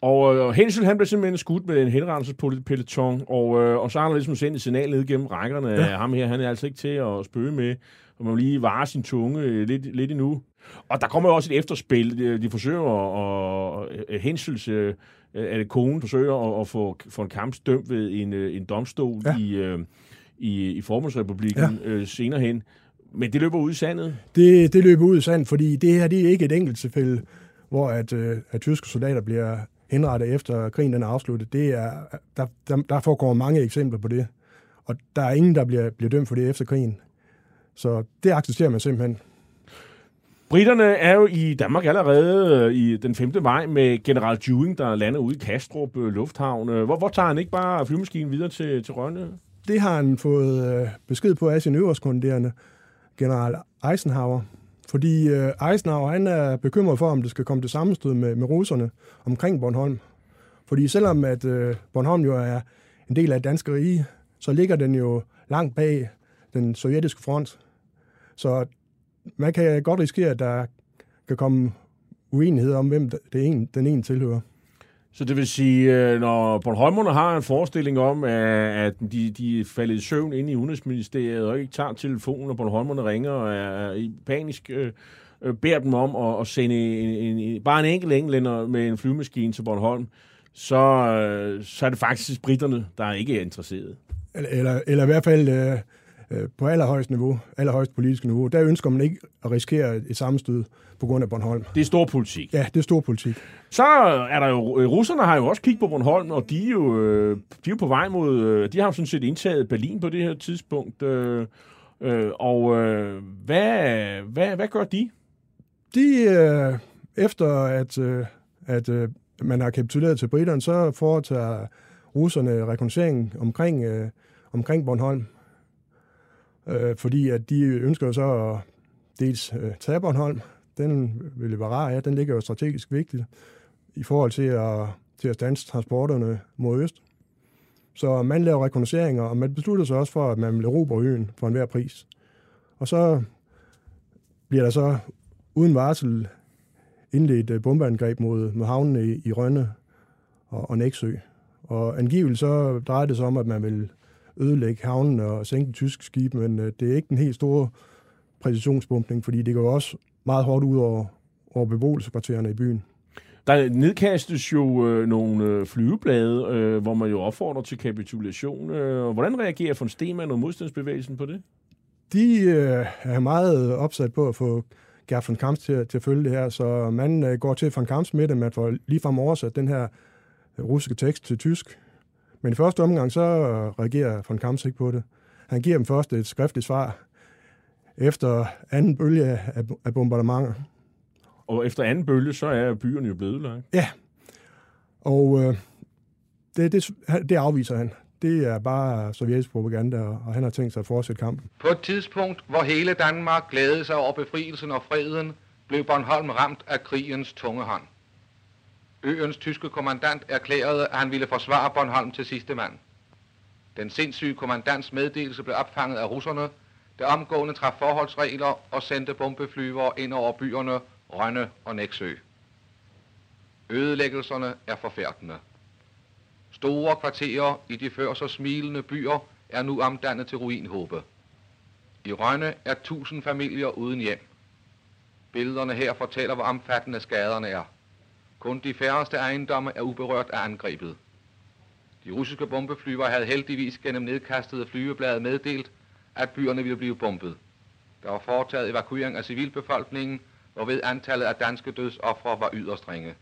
Og øh, Hensel, han blev simpelthen skudt med en henrettelsespeloton, og, øh, og så har han ligesom sendt et signal ned gennem rækkerne ja. af ham her. Han er altså ikke til at spøge med, og man må lige vare sin tunge øh, lidt, lidt endnu. Og der kommer jo også et efterspil. De, de forsøger at... at Hensels øh, at konen forsøger at, at få, få en kamp dømt ved en, øh, en domstol ja. I, øh, i, i Formundsrepublikken ja. øh, senere hen. Men det løber ud i sandet. Det, det løber ud i sand, fordi det her det er ikke et enkelt tilfælde, hvor at, øh, at tyske soldater bliver henrettet efter krigen den er afsluttet. Det er, der, der, der foregår mange eksempler på det, og der er ingen, der bliver, bliver dømt for det efter krigen. Så det accepterer man simpelthen. Britterne er jo i Danmark allerede øh, i den 5. maj med general Dewing, der lander ude i Kastrup øh, Lufthavn. Øh, Hvor, hvor tager han ikke bare flyvemaskinen videre til, til Rønne? Det har han fået besked på af sin øverstkommanderende, general Eisenhower. Fordi øh, Eisenhower han er bekymret for, om det skal komme til sammenstød med, med russerne omkring Bornholm. Fordi selvom at øh, Bornholm jo er en del af et danske rige, så ligger den jo langt bag den sovjetiske front. Så man kan godt risikere, at der kan komme uenighed om, hvem det en, den ene tilhører. Så det vil sige, øh, når Bornholmerne har en forestilling om, at de, de er faldet i søvn inde i Udenrigsministeriet og ikke tager telefonen, og Bornholmerne ringer og er i panisk øh, øh, beder dem om at, at sende en, en, bare en enkelt englænder med en flyvemaskine til Bornholm, så, øh, så er det faktisk britterne, der ikke er interesseret. Eller, eller, eller i hvert fald øh, på allerhøjst niveau, allerhøjst politisk niveau, der ønsker man ikke at risikere et sammenstød på grund af Bornholm. Det er stor politik. Ja, det er stor politik. Så er der jo, øh, russerne har jo også kigget på Bornholm, og de er jo, øh, de er jo på vej mod, øh, de har jo sådan set indtaget Berlin på det her tidspunkt. Øh, øh, og øh, hvad, hvad, hvad gør de? De, øh, efter at, øh, at øh, man har kapituleret til britterne, så foretager russerne rekognoscering omkring, øh, omkring Bornholm. Øh, fordi at de ønsker jo så at dels øh, tage Bornholm, den vil det være rar den ligger jo strategisk vigtigt i forhold til at, til at stanse transporterne mod øst. Så man laver rekognosceringer, og man beslutter sig også for, at man vil erobre øen for enhver pris. Og så bliver der så uden varsel indledt øh, bombeangreb mod, mod havnene i, i Rønne og, og Næksø. Og angiveligt så drejer det sig om, at man vil ødelægge havnen og sænke tysk skib, men øh, det er ikke den helt store præcisionsbumpning, fordi det går også meget hårdt ud over, over beboelseskvartererne i byen. Der nedkastes jo øh, nogle øh, flyveblade, øh, hvor man jo opfordrer til kapitulation. Øh, hvordan reagerer von Stemann og modstandsbevægelsen på det? De øh, er meget opsat på at få Gert von Kamps til, til at følge det her, så man øh, går til von Kamps med det, man får ligefrem oversat den her russiske tekst til tysk. Men i første omgang, så reagerer von Kamps ikke på det. Han giver dem først et skriftligt svar efter anden bølge af, bombardementer. Og efter anden bølge, så er byerne jo blevet ødelagt. Ja, og øh, det, det, det afviser han. Det er bare sovjetisk propaganda, og han har tænkt sig at fortsætte kampen. På et tidspunkt, hvor hele Danmark glædede sig over befrielsen og freden, blev Bornholm ramt af krigens tunge hånd. Øens tyske kommandant erklærede, at han ville forsvare Bornholm til sidste mand. Den sindssyge kommandants meddelelse blev opfanget af russerne, der omgående traf forholdsregler og sendte bombeflyvere ind over byerne Rønne og Næksø. Ødelæggelserne er forfærdende. Store kvarterer i de før så smilende byer er nu omdannet til ruinhåbe. I Rønne er tusind familier uden hjem. Billederne her fortæller, hvor omfattende skaderne er. Kun de færreste ejendomme er uberørt af angrebet. De russiske bombeflyver havde heldigvis gennem nedkastede flyveblade meddelt, at byerne ville blive bombet. Der var foretaget evakuering af civilbefolkningen, hvorved antallet af danske dødsoffre var yderst ringe.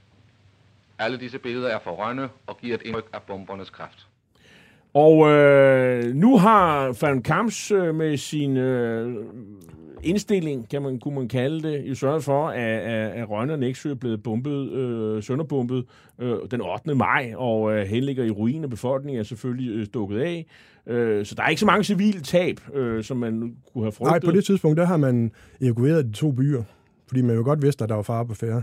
Alle disse billeder er forrørende og giver et indtryk af bombernes kraft. Og øh, nu har Van Kamps øh, med sin øh, indstilling, kan man, kunne man kalde det, jo sørget for, at, at, at Rønne og Næksø er blevet bumpet, øh, sønderbumpet øh, den 8. maj, og øh, henligger i ruin, og befolkningen er selvfølgelig øh, stukket af. Øh, så der er ikke så mange civile tab, øh, som man kunne have frygtet. Nej, på det tidspunkt, der har man evakueret de to byer, fordi man jo godt vidste, at der var fare på færre.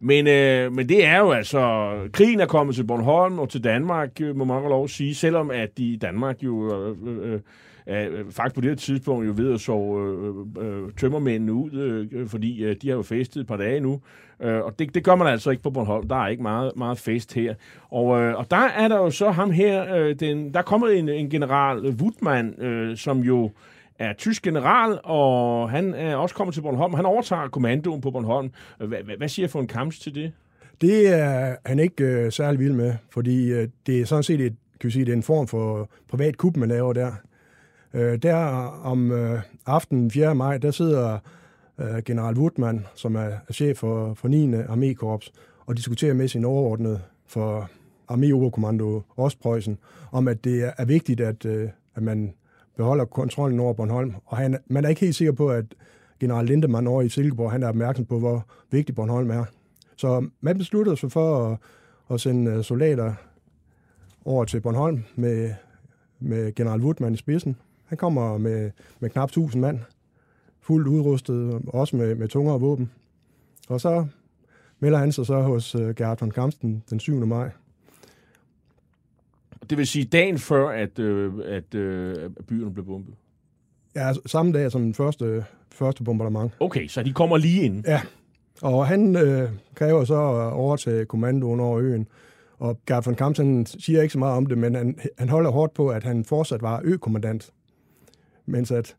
Men, øh, men det er jo altså, krigen er kommet til Bornholm og til Danmark, øh, må man lov at sige, selvom at de i Danmark jo øh, øh, øh, faktisk på det her tidspunkt jo ved at sove øh, øh, øh tømmermændene ud, øh, fordi øh, de har jo festet et par dage nu, øh, og det, det gør man altså ikke på Bornholm. Der er ikke meget, meget fest her. Og, øh, og der er der jo så ham her, øh, den, der er kommet en, en general Wutmann, øh, som jo er tysk general, og han er også kommet til Bornholm. Han overtager kommandoen på Bornholm. Øh, hvad, hvad siger for en kamp til det? Det er han ikke øh, særlig vild med, fordi øh, det er sådan set et, kan vi sige, det er en form for privat kub, man laver der. Øh, der om øh, aftenen 4. maj, der sidder øh, general Woodman, som er, chef for, for 9. armékorps, og diskuterer med sin overordnede for arméoverkommando Ostpreussen, om at det er, vigtigt, at, øh, at man beholder kontrollen over Bornholm. Og han, man er ikke helt sikker på, at general Lindemann over i Silkeborg, han er opmærksom på, hvor vigtig Bornholm er. Så man besluttede sig for at, at sende øh, soldater over til Bornholm med, med general Woodman i spidsen. Han kommer med, med knap 1000 mand, fuldt udrustet, også med, med tungere våben. Og så melder han sig så hos uh, Gerhard von Kamsten den 7. maj. Det vil sige dagen før, at, øh, at øh, byerne blev bombet? Ja, altså, samme dag som den første, første bombardement. Okay, så de kommer lige ind? Ja, og han øh, kræver så over til kommandoen over øen. Og Gert von Kampen siger ikke så meget om det, men han, han holder hårdt på, at han fortsat var økommandant. Mens at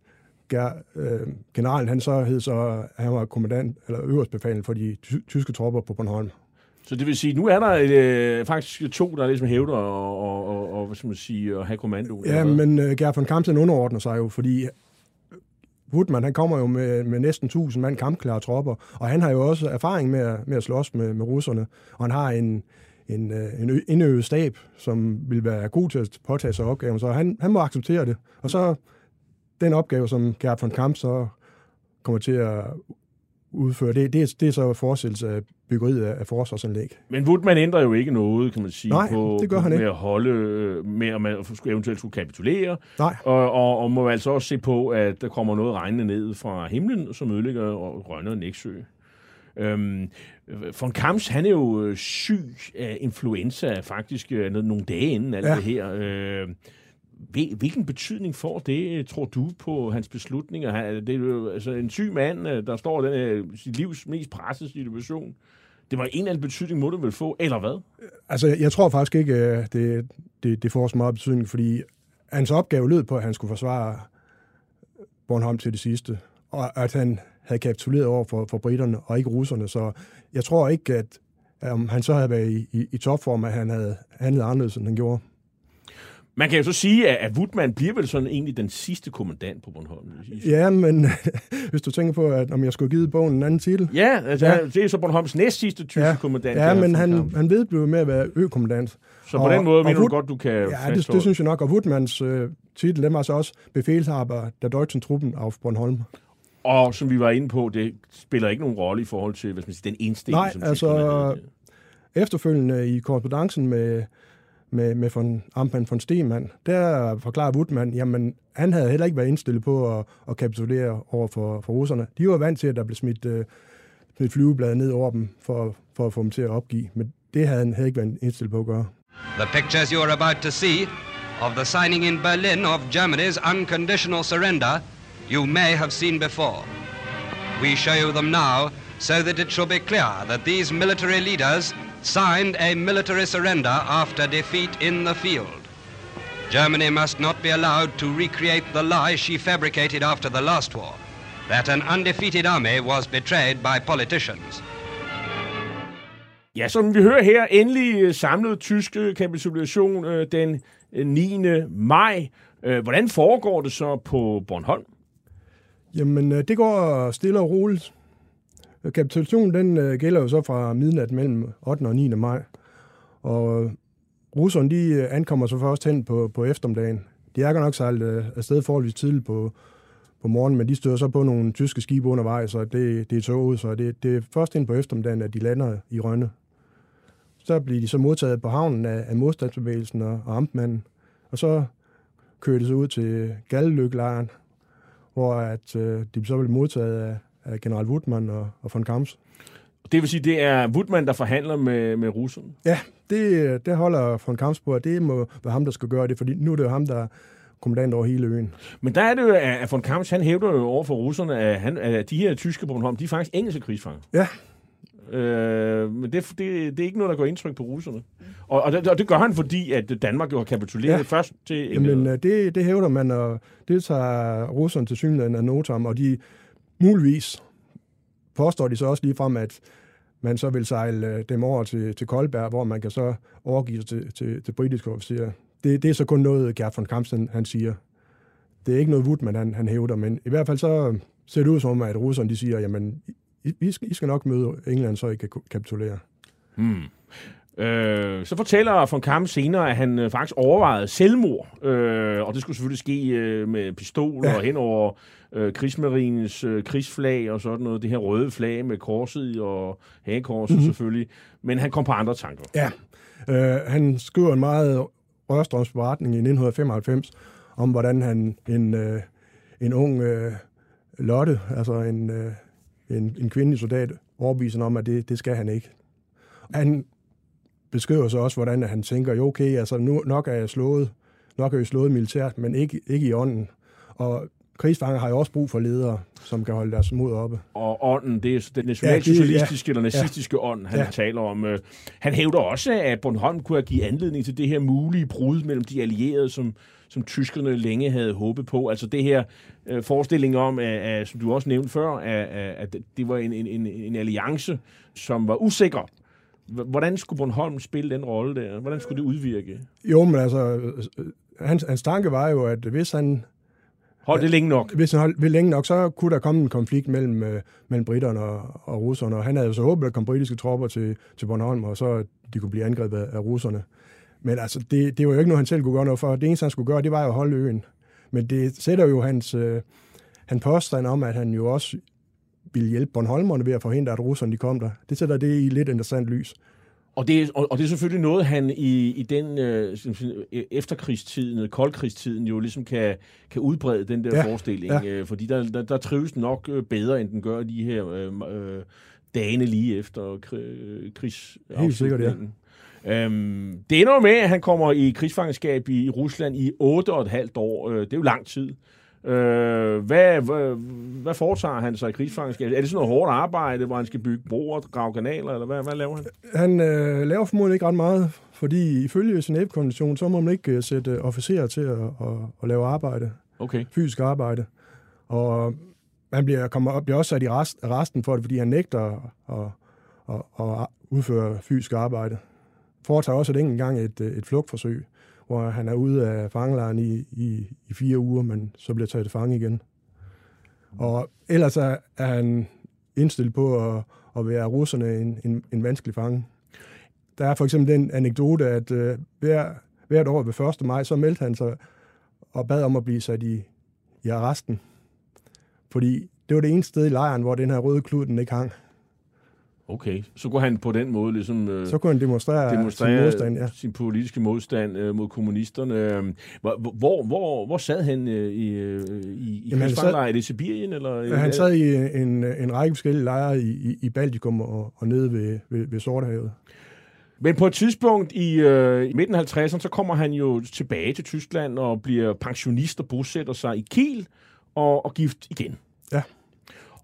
Ger, øh, generalen, han så hed så, han var kommandant, eller øverstbefalende for de ty- tyske tropper på Bornholm. Så det vil sige, nu er der øh, faktisk to, der ligesom hævder og, og, og, og hvad skal man sige, at have kommando. Ja, men uh, Gert von Kampen underordner sig jo, fordi Woodman, han kommer jo med, med næsten 1000 mand kampklare tropper, og han har jo også erfaring med at, med at slås med, med russerne, og han har en, en, øh, en indøvet stab, som vil være god til at påtage sig opgaven, så han, han må acceptere det. Og så den opgave, som Gert von Kamp så kommer til at udføre, det, det, er, det er så forestillelse af byggeriet af, forsvarsanlæg. Men Woodman ændrer jo ikke noget, kan man sige, Nej, på, det gør på han med ikke. at holde, øh, med at man skulle eventuelt skulle kapitulere, Nej. og, og, og må altså også se på, at der kommer noget regnende ned fra himlen, som ødelægger Rønne og Næksø. Øhm, von Kamps, han er jo øh, syg af influenza faktisk øh, nogle dage inden alt Ja. det her. Øh, hvilken betydning får det, øh, tror du, på hans beslutninger? Han- øh, Det er jo altså en syg mand, øh, der står i den her, sit livs mest pressede situation. Det var en eller anden betydning, må det vel få, eller hvad? Altså, jeg tror faktisk ikke, det, det, det får så meget betydning, fordi hans opgave lød på, at han skulle forsvare Bornholm til det sidste, og at han havde kapituleret over for, for britterne og ikke russerne. Så jeg tror ikke, at, om han så havde været i, i, i topform, at han havde handlet anderledes, end han gjorde. Man kan jo så sige, at, Woodman bliver vel sådan egentlig den sidste kommandant på Bornholm. Ja, men hvis du tænker på, at om jeg skulle give bogen en anden titel. Ja, altså, ja. det er så Bornholms næst sidste tyske ja. kommandant. Ja, men han, han vedblev med at være økommandant. Så på og, den måde mener du godt, du kan Ja, det, det synes jeg nok. Og Woodmans øh, titel, den var så også befalshaber der Deutschen Truppen af Bornholm. Og som vi var inde på, det spiller ikke nogen rolle i forhold til hvad man siger, den indstilling, Nej, som altså efterfølgende i korrespondancen med, med, med von Ampen von Stemann, der forklarer Woodman, jamen han havde heller ikke været indstillet på at, at kapitulere over for, for russerne. De var vant til, at der blev smidt, øh, smidt flyveblad ned over dem for, for at få dem til at opgive. Men det havde han havde ikke været indstillet på at gøre. The pictures you are about to see of the signing in Berlin of Germany's unconditional surrender you may have seen before. We show you them now so that it shall be clear that these military leaders signed a military surrender after defeat in the field. Germany must not be allowed to recreate the lie she fabricated after the last war, that an undefeated army was betrayed by politicians. Ja, som vi hører her, endelig øh, samlet tyske øh, kapitulation øh, den øh, 9. maj. Øh, hvordan foregår det så på Bornholm? Jamen, øh, det går stille og roligt. Kapitulationen den øh, gælder jo så fra midnat mellem 8. og 9. maj. Og øh, russerne de øh, ankommer så først hen på, på eftermiddagen. De er godt nok sejlet øh, afsted forholdsvis tidligt på, på morgenen, men de støder så på nogle tyske skibe undervejs, så det, det er toget, så det, det er først ind på eftermiddagen, at de lander i Rønne. Så bliver de så modtaget på havnen af, af modstandsbevægelsen og, og amtmanden, og så kører de så ud til Galleløklejren, hvor at, øh, de så bliver modtaget af, af general Woodman og, og von Kamps. Det vil sige, det er Woodman, der forhandler med, med russerne? Ja, det, det holder von Kamps på, at det må være ham, der skal gøre det, fordi nu er det jo ham, der er kommandant over hele øen. Men der er det jo, at von Kamps, han hævder jo over for russerne, at, han, at de her tyske Bornholm, de er faktisk engelske krigsfanger. Ja, Øh, men det, det, det er ikke noget, der går indtryk på russerne. Og, og, det, og det gør han, fordi at Danmark jo har kapituleret ja. først til Jamen, øh, det, det hævder man, og det tager russerne til synligheden af notam, og de muligvis påstår de så også lige frem, at man så vil sejle øh, dem over til, til Koldberg, hvor man kan så overgive sig til, til, til britiske officerer. Det, det er så kun noget, Gert von Kampsen han siger. Det er ikke noget Woodman, han, han hævder, men i hvert fald så ser det ud som, at russerne de siger, jamen, I, I, skal, nok møde England, så I kan kapitulere. Hmm. Øh, så fortæller von Kamp senere, at han øh, faktisk overvejede selvmord, øh, og det skulle selvfølgelig ske øh, med pistoler ja. og hen over øh, krigsmarinens øh, krigsflag og sådan noget, det her røde flag med korset og hagekorset mm-hmm. selvfølgelig, men han kom på andre tanker. Ja, øh, han skriver en meget rørstrømsberetning i 1995 om, hvordan han, en, øh, en ung øh, Lotte, altså en, øh, en, en kvindelig soldat, overbeviser om, at det, det skal han ikke. Han beskriver så også, hvordan han tænker, jo okay, altså nu, nok er jeg slået, nok er jeg slået militært, men ikke, ikke i ånden. Og krigsfanger har jo også brug for ledere, som kan holde deres mod oppe. Og ånden, det er den nationalsocialistiske ja, ja, eller nazistiske ja, ånd, han ja. taler om. Øh, han hævder også, at Bornholm kunne have givet anledning til det her mulige brud mellem de allierede, som, som tyskerne længe havde håbet på. Altså det her øh, forestilling om, at, at, som du også nævnte før, at, at det var en, en, en alliance, som var usikker Hvordan skulle Bornholm spille den rolle der? Hvordan skulle det udvirke? Jo, men altså, hans, hans tanke var jo, at hvis han... Holdt det længe nok? Hvis han holdt det længe nok, så kunne der komme en konflikt mellem, øh, mellem britterne og, og russerne. Og han havde jo så håbet, at der kom britiske tropper til, til Bornholm, og så de kunne blive angrebet af, af russerne. Men altså, det, det var jo ikke noget, han selv kunne gøre noget for. Det eneste, han skulle gøre, det var jo at holde øen. Men det sætter jo hans, øh, han påstand om, at han jo også ville hjælpe Bornholmerne ved at forhindre, at russerne de kom der. Det sætter det i lidt interessant lys. Og det, er, og, og det er selvfølgelig noget, han i, i den øh, efterkrigstiden, koldkrigstiden, jo ligesom kan, kan udbrede den der ja, forestilling. Ja. Øh, fordi der, der, der trives nok øh, bedre, end den gør de her øh, øh, dagene lige efter krigs Helt sikkert, ja. Øhm, det ender med, at han kommer i krigsfangenskab i Rusland i 8 og et halvt år. Øh, det er jo lang tid. Øh, hvad, hvad, hvad foretager han sig i krigsfangenskab? Er det sådan noget hårdt arbejde, hvor han skal bygge broer grave kanaler, eller hvad, hvad laver han? Han øh, laver formodentlig ikke ret meget, fordi ifølge Genève-konventionen, så må man ikke uh, sætte officerer til at, at, at lave arbejde. Okay. Fysisk arbejde. Og han bliver, kommer, bliver også sat i rest, resten for det, fordi han nægter at, og, og udføre fysisk arbejde. Foretager også et enkelt gang et, øh, et flugtforsøg, hvor han er ude af fangelejren i, i, i fire uger, men så bliver taget til fange igen. Og ellers er, er han indstillet på at, at være russerne en, en, en vanskelig fange. Der er for eksempel den anekdote, at øh, hver, hvert år ved 1. maj, så meldte han sig og bad om at blive sat i, i arresten. Fordi det var det eneste sted i lejren, hvor den her røde klud, den ikke hang. Okay, så kunne han på den måde ligesom... Øh, Så kunne han demonstrere, demonstrere sin modstand, ja. sin politiske modstand øh, mod kommunisterne. Øh, Hvor, hvor, hvor, hvor sad han øh, i, øh, i, i Jamen, han sad- krigsfangelejr? Det i Sibirien? Eller, Ja, Han sad i en, en række forskellige lejre i, i, i Baltikum og, og nede ved, ved, ved Sortehavet. Men på et tidspunkt i, øh, midten af 50'erne, så kommer han jo tilbage til Tyskland og bliver pensionist og bosætter sig i Kiel og, og gift igen. Ja.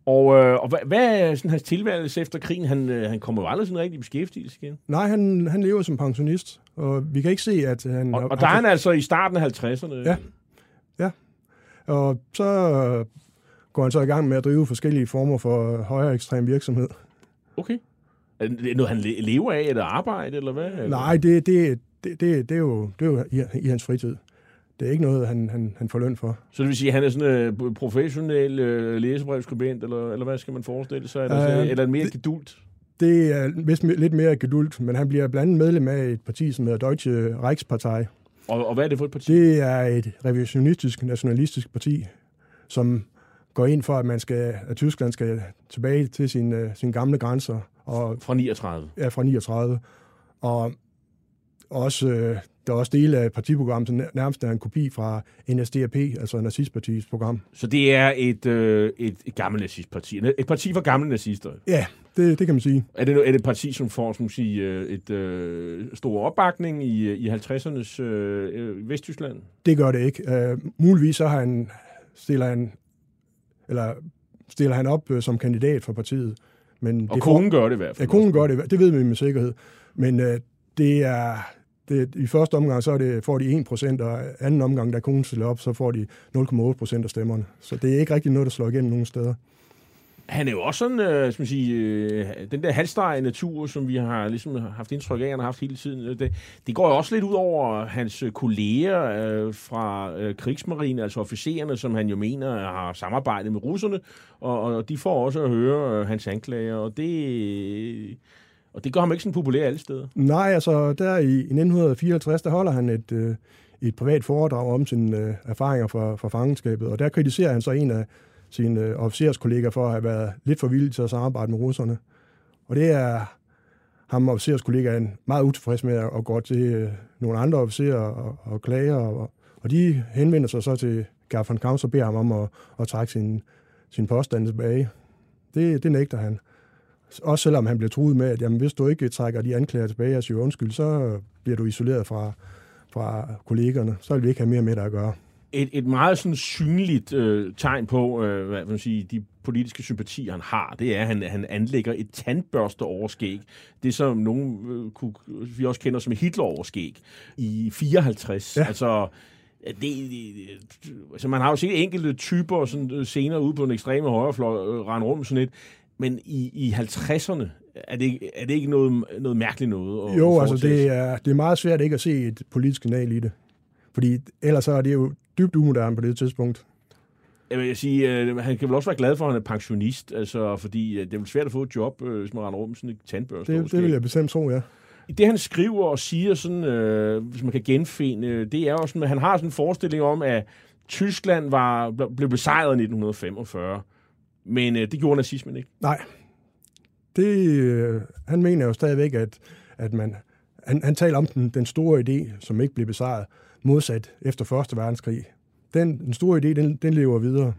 Og, øh, og hvad, hvad er sådan hans tilværelse efter krigen? Han, øh, han kommer jo aldrig sådan rigtig i beskæftigelse igen. Nej, han, han lever som pensionist, og vi kan ikke se, at han... Og, og der er han altså i starten af 50'erne. Ja. Og så øh, går han så i gang med at drive forskellige former for højere ekstrem virksomhed. Okay. Er det noget, han le- lever af, eller arbejde, eller hvad? Nej, det, det, det, det, det, er jo, det er jo i, i hans fritid. Det er ikke noget, han, han, han får løn for. Så det vil sige, at han er sådan en øh, professionel øh, læsebrevskribent, eller, eller hvad skal man forestille sig? Eller, Øh, eller mere det- gedult? Det er vist lidt mere gedult, men han bliver blandt andet medlem af et parti, som hedder Deutsche Reichspartei. Og, og hvad er det for et parti? Det er et revisionistisk, nationalistisk parti, som går ind for, at man skal, at Tyskland skal tilbage til sine, sine gamle grænser og Fra 39. er fra 39. Og også, øh, der er også dele af et partiprogram, som nær- nærmest er en kopi fra NSDAP, altså nazistpartiets program. Så det er et, øh, et, et gammelt nazistparti. Et parti for gamle nazister. Ja, det, det kan man sige. Er det, er det et parti, som får som sige, øh, et øh, stor opbakning i, i 50'ernes øh, øh, Vesttyskland? Det gør det ikke. Uh, muligvis så har han, stiller han, eller stiller han op uh, som kandidat for partiet. Men Og det konen gør det i hvert Ja, fald. konen gør det, det ved vi med sikkerhed. Men uh, det er, det, i første omgang så er det, får de 1%, og anden omgang, da konen stiller op, så får de 0,8% af stemmerne. Så det er ikke rigtig noget, der slår igennem nogen steder. Han er jo også sådan, øh, skal man sige, øh, den der halvsteg natur, som vi har ligesom haft indtryk af, han har haft hele tiden. øh, Det, det går jo også lidt ud over hans øh, kolleger øh, fra øh, krigsmarine, altså officererne, som han jo mener har samarbejdet med russerne, og, og de får også at høre øh, hans anklager, og det, og det gør ham ikke sådan populær alle steder. Nej, altså der i, 1954, der holder han et, øh, et privat foredrag om sine øh, erfaringer fra, fra fangenskabet, og der kritiserer han så en af sine øh, officerskolleger for at have været lidt for villig til at samarbejde med russerne. Og det er ham officerskollegaen meget utilfreds med at gå til øh, nogle andre officerer og, og klager, og, og de henvender sig så til Gerhard von og beder ham om at, at trække sin, sin påstand tilbage. Det, det nægter han. Også selvom han bliver truet med, at jamen, hvis du ikke trækker de anklager tilbage og siger undskyld, så bliver du isoleret fra, fra kollegerne. Så vil vi ikke have mere med dig at gøre. Et, et meget sådan synligt øh, tegn på, øh, hvad man sige, de politiske sympatier, han har, det er, at han, han anlægger et tandbørste overskæg. Det som nogen øh, kunne, vi også kender som Hitler-overskæg i 54. Ja. Altså, det, det, det, altså, man har jo set enkelte typer sådan, øh, senere ude på den ekstreme højrefløj øh, rende med sådan et, men i, i 50'erne, er det, ikke- er det ikke noget, noget mærkeligt noget? At, Jo, altså det er, det er meget svært ikke at se et politisk kanal i det. Fordi ellers så er det jo dybt umoderne på det tidspunkt. Jeg vil sige, øh, han kan vel også være glad for, at han er pensionist, altså, fordi øh, det er vel svært at få et job, øh, hvis man render rundt med sådan et tandbørste. Det, det vil jeg bestemt tro, ja. Det han skriver og siger, sådan, øh, hvis man kan genfinde, øh, det er jo sådan, at han har sådan en forestilling om, at Tyskland var, blev besejret i 1945, men øh, det gjorde nazismen ikke. Nej. Det, øh, han mener jo stadigvæk, at, at man... Han, han taler om den, den store idé, som ikke blev besejret, modsat efter Første Verdenskrig. Den, den store idé, den, den lever videre.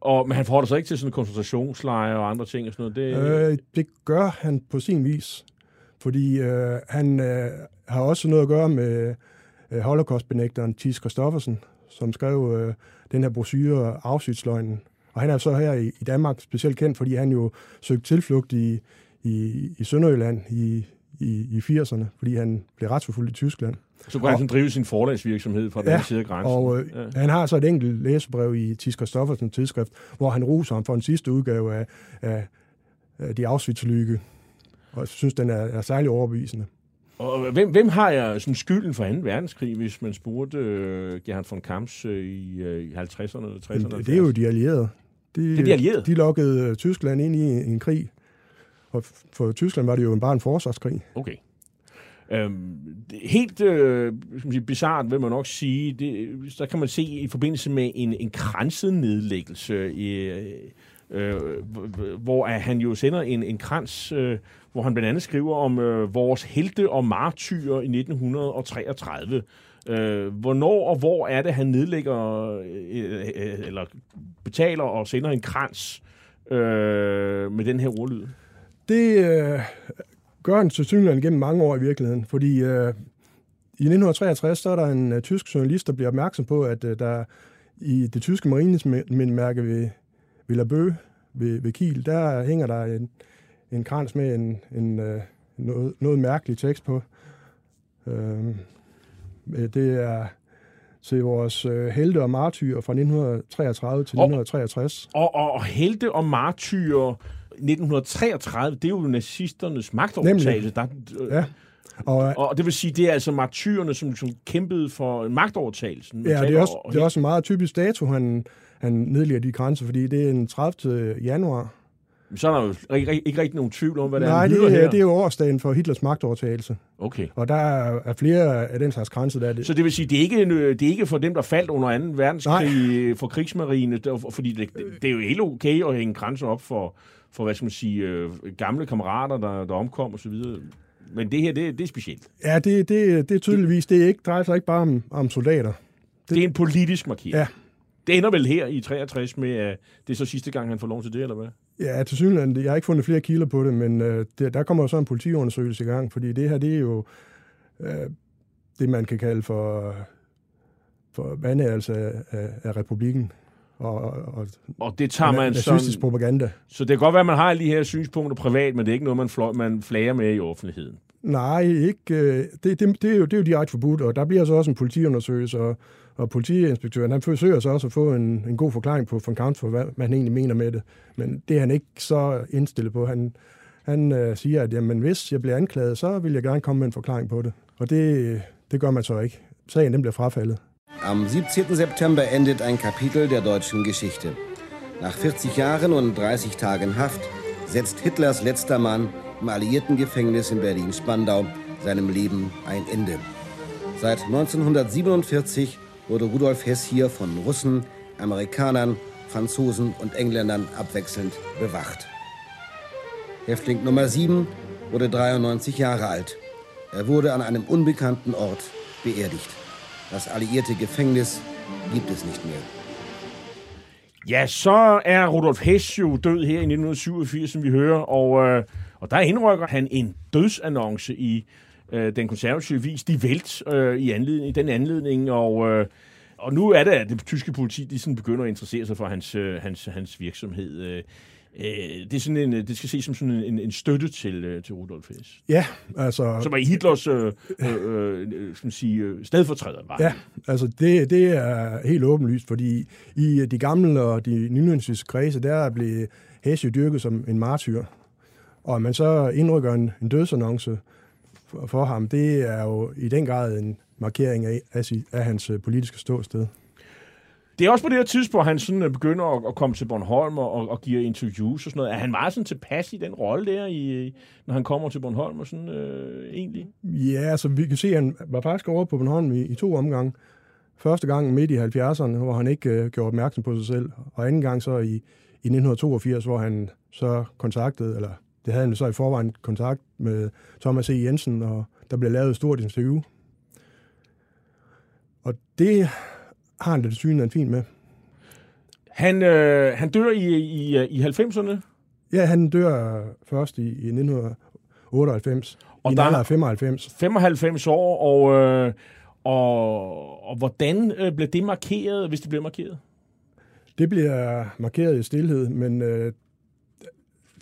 Og, men han forholder sig ikke til sådan koncentrationslejre og andre ting og sådan noget. Det, Øh, det gør han på sin vis, fordi øh, han øh, har også noget at gøre med øh, holocaustbenægteren Tis Christoffersen, som skrev øh, den her brochure Auschwitz-løgnen. Og han er så her i, i Danmark specielt kendt, fordi han jo søgte tilflugt i, i, i Sønderjylland i, i, i 80'erne, fordi han blev retsforfulgt i Tyskland. så kunne han sådan drive sin forlagsvirksomhed fra den Ja, anden side af grænsen. Og øh, ja. han har så et enkelt læsebrev i Tis Christoffersens tidsskrift, hvor han roser ham for en sidste udgave af, af, af De Auschwitz-lyge. og jeg synes, den er, er særlig overbevisende. Og hvem, hvem har jeg sådan skylden for 2. verdenskrig, hvis man spurgte øh, Gerhard von Kamps øh, i, øh, i 50'erne eller 60'erne? Det, det er jo de allierede. De, Det er de allierede? De lukkede øh, Tyskland ind i en, krig. Og for Tyskland var det jo bare en forsvarskrig. Okay. Øhm, helt øh, bizart vil man nok sige, det, der kan man se i forbindelse med en, en kransenedlæggelse, i, øh, øh, hvor han jo sender en, en krans, øh, hvor han blandt andet skriver om øh, vores helte og martyrer i 1933. Øh, hvornår og hvor er det, han nedlægger, øh, øh, øh, eller betaler og sender en krans øh, med den her ordlyd? Det øh, gør han sandsynligvis gennem mange år i virkeligheden, fordi øh, i 1963 så er der en øh, tysk journalist, der bliver opmærksom på, at øh, der i det tyske marinesmindmærke ved, ved Labø, ved, ved Kiel, der hænger der en, en krans med en, en, øh, noget, noget mærkelig tekst på. Øh, det er til vores øh, helte og martyr fra 1933 til Og- 1963. Og, og, og helte og martyrer 1933, det er jo nazisternes magtovertagelse. Der, øh, Ja. Og, Og det vil sige, det er altså martyrerne, som, som kæmpede for magtovertagelsen. Ja, det er, også, det er også en meget typisk dato, han, han nedlægger de grænser, fordi det er den 30. januar. Så er der jo ikke, ikke rigtig nogen tvivl om, hvad det er, Nej, han det, er, her. det er jo årsdagen for Hitlers magtovertagelse. Okay. Og der er, er flere af den slags grænser, der er det. Så det vil sige, det er ikke, øh, det er ikke for dem, der faldt under 2. verdenskrig for krigsmarine, der- fordi det, det er jo helt okay at hænge grænser op for, for hvad skal man sige, øh, gamle kammerater, der, der omkom og så videre. Men det her, det, det er specielt. Ja, det, det, det er tydeligvis, det er ikke, drejer sig ikke bare om, om soldater. Det er en politisk markering. Ja. Det ender vel her i 63 med, at det er så sidste gang, han får lov til det, eller hvad? Ja, til synligheden, jeg har ikke fundet flere kilder på det, men øh, det, der kommer jo så en politiundersøgelse i gang, fordi det her, det er jo øh, det, man kan kalde for, for vandærelse af, af, af republikken. Og, og, Og det tager man sådan... propaganda. Så det kan godt være, at man har alle de her synspunkter privat, men det er ikke noget, man, fløj, man flager med i offentligheden. Nej, ikke. øh, Det, det, det, er jo, det er jo direkte forbudt, og der bliver så også en politiundersøgelse, og, og politiinspektøren, han forsøger så også at få en, en god forklaring på von Kampf for, hvad, hvad han egentlig mener med det. Men det er han ikke så indstillet på. Han, han øh, siger, at jamen, hvis jeg bliver anklaget, så vil jeg gerne komme med en forklaring på det. Og det, det gør man så ikke. Sagen den bliver frafaldet. Am 17. September endet ein Kapitel der deutschen Geschichte. Nach 40 Jahren und 30 Tagen Haft setzt Hitlers letzter Mann im alliierten Gefängnis in Berlin-Spandau seinem Leben ein Ende. Seit 1947 wurde Rudolf Hess hier von Russen, Amerikanern, Franzosen und Engländern abwechselnd bewacht. Häftling Nummer 7 wurde 93 Jahre alt. Er wurde an einem unbekannten Ort beerdigt. Das alliierte Gefängnis gibt es nicht mehr. Ja, så er Rudolf Hess jo død her i 1987, som vi hører, og, øh, og der indrykker han en dødsannonce i øh, den konservative vis Die Welt øh, i, anledning, i den anledning, og, øh, og nu er det, at det tyske politi de sådan begynder at interessere sig for hans, øh, hans, hans virksomhed. Øh, øh, det, er sådan en, det skal ses som sådan en, en støtte til, øh, til Rudolf Hess. Ja, altså... Som var Hitlers øh, øh, øh, skal man sige, øh, stedfortræder. Var Ja, altså det, det er helt åbenlyst, fordi i de gamle og de nynazistiske kredse, der blev Hess jo dyrket som en martyr. Og man så indrykker en, en dødsannonce for, ham, det er jo i den grad en markering af, af, af hans øh, politiske ståsted. Det er også på det her tidspunkt, han sådan øh, begynder at, at komme til Bornholm og, og, og giver interviews og sådan noget. Er han meget sådan tilpas i den rolle der, i, når han kommer til Bornholm og sådan øh, egentlig? Ja, altså vi kan se, at han var faktisk over på Bornholm i, i to omgange. Første gang midt i 70'erne, hvor han ikke øh, gjorde opmærksom på sig selv. Og anden gang så i, i 1982, hvor han så kontaktede, eller det havde han så i forvejen kontakt med Thomas E. Jensen, og der blev lavet et stort interview. Og det har han det synligheden fint med. Han, øh, han dør i, i, i 90'erne, Ja, han dør først i, i 1998, Og i der- af 95. 95 år, og, øh, og, og hvordan øh, blev det markeret, hvis det blev markeret? Det bliver markeret i stillhed, men øh,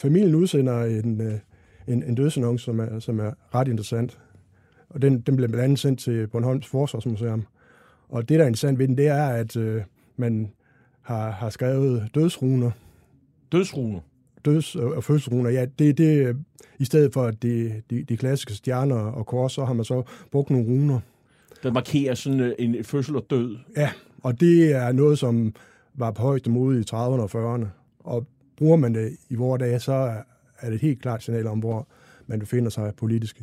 familien udsender en, øh, en, en dødsannonce, som er, som er ret interessant. Og den, den bliver blandt andet sendt til Bornholms Forsvarsmuseum. Og det, der er interessant ved den, det er, at øh, man har, har skrevet dødsruner. Dødsruner. døds- og fødselsruner, ja, det, det i stedet for de, de, de klassiske stjerner og kors, så har man så brugt nogle runer. Der markerer sådan øh, en fødsel og død. Ja, og det er noget, som var på højeste mode i 30'erne og 40'erne. Og bruger man det i vores dage, så er det et helt klart signal om, hvor man befinder sig politisk.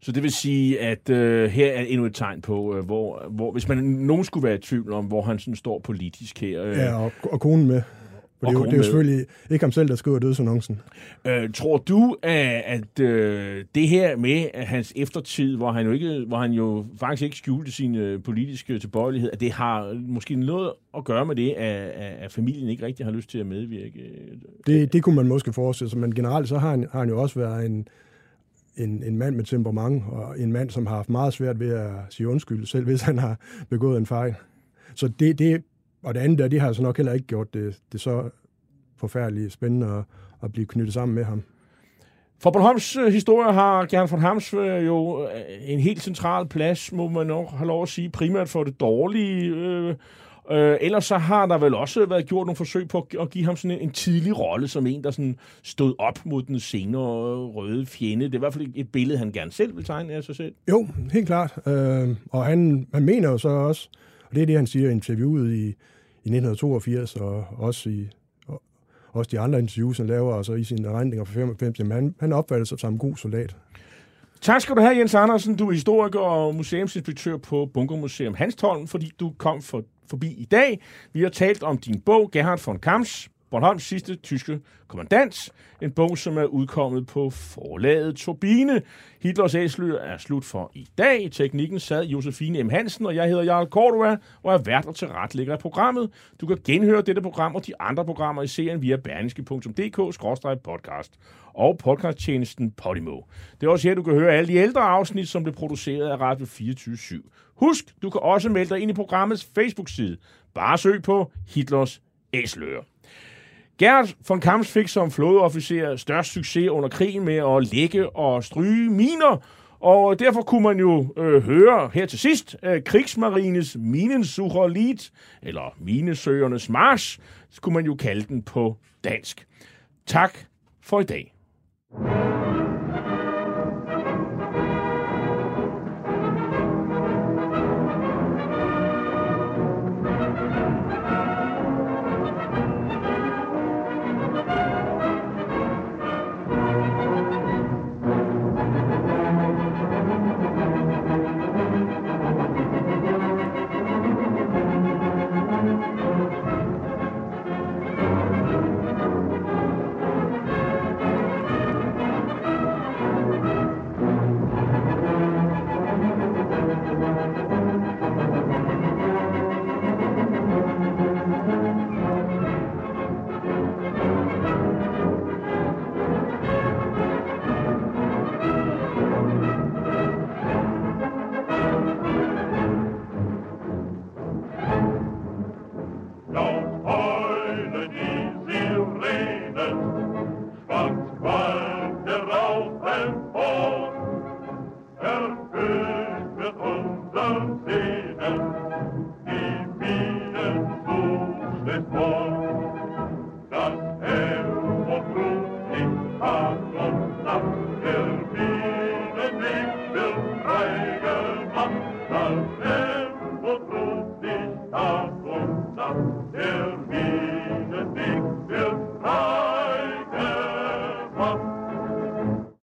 Så det vil sige, at øh, her er endnu et tegn på, øh, hvor, hvor hvis man nogen skulle være i tvivl om, hvor han sådan står politisk her. Øh, Ja, og, og konen med. For det, er jo, det er jo selvfølgelig ikke ham selv, der skriver dødsannoncen. Øh, tror du, at, at øh, det her med at hans eftertid, hvor han jo, ikke, hvor han jo faktisk ikke skjulte sin øh, politiske tilbøjelighed, at det har måske noget at gøre med det, at, at at familien ikke rigtig har lyst til at medvirke? Det, det kunne man måske forestille sig, men generelt så har han, har han jo også været en, en, en mand med temperament, og en mand, som har haft meget svært ved at sige undskyld, selv hvis han har begået en fejl. Så det, det og det andet der, det har så nok heller ikke gjort det, det så forfærdeligt spændende at, at blive knyttet sammen med ham. For Bornholms øh, historie har Gern von Hams øh, jo øh, en helt central plads, må man nok have lov at sige, primært for det dårlige. Øh, øh, ellers så har der vel også været gjort nogle forsøg på at give ham sådan en, en tidlig rolle, som en, der sådan stod op mod den senere røde fjende. Det er i hvert fald et billede, han gerne selv vil tegne af sig selv. Jo, helt klart. Øh, og han, han mener jo så også, og det er det, han siger i interviewet i 1982, og også i og, også de andre interviews, han laver, og så i sine regninger fra 95, jamen han, han opfatter sig som en god soldat. Tak skal du have, Jens Andersen. Du er historiker og museumsinspektør på Bunkermuseum Hanstholm, fordi du kom for, forbi i dag. Vi har talt om din bog, Gerhard von Kamps, Bornholms sidste tyske kommandant. En bog, som er udkommet på forlaget Turbine. Hitlers æsler er slut for i dag. I teknikken sad Josefine M. Hansen, og jeg hedder Jarl Cordua, og er vært og tilretlægger af programmet. Du kan genhøre dette program og de andre programmer i serien via berlingske.dk-podcast og podcasttjenesten Podimo. Det er også her, du kan høre alle de ældre afsnit, som blev produceret af Radio 24 Husk, du kan også melde dig ind i programmets Facebook-side. Bare søg på Hitlers Æsler. Gerd von Kamps fik som flådeofficer størst succes under krigen med at lægge og stryge miner, og derfor kunne man jo øh, høre her til sidst øh, Krigsmarines Minensucherlied, eller Minesøgernes March, skulle man jo kalde den på dansk. Tak for i dag. Laut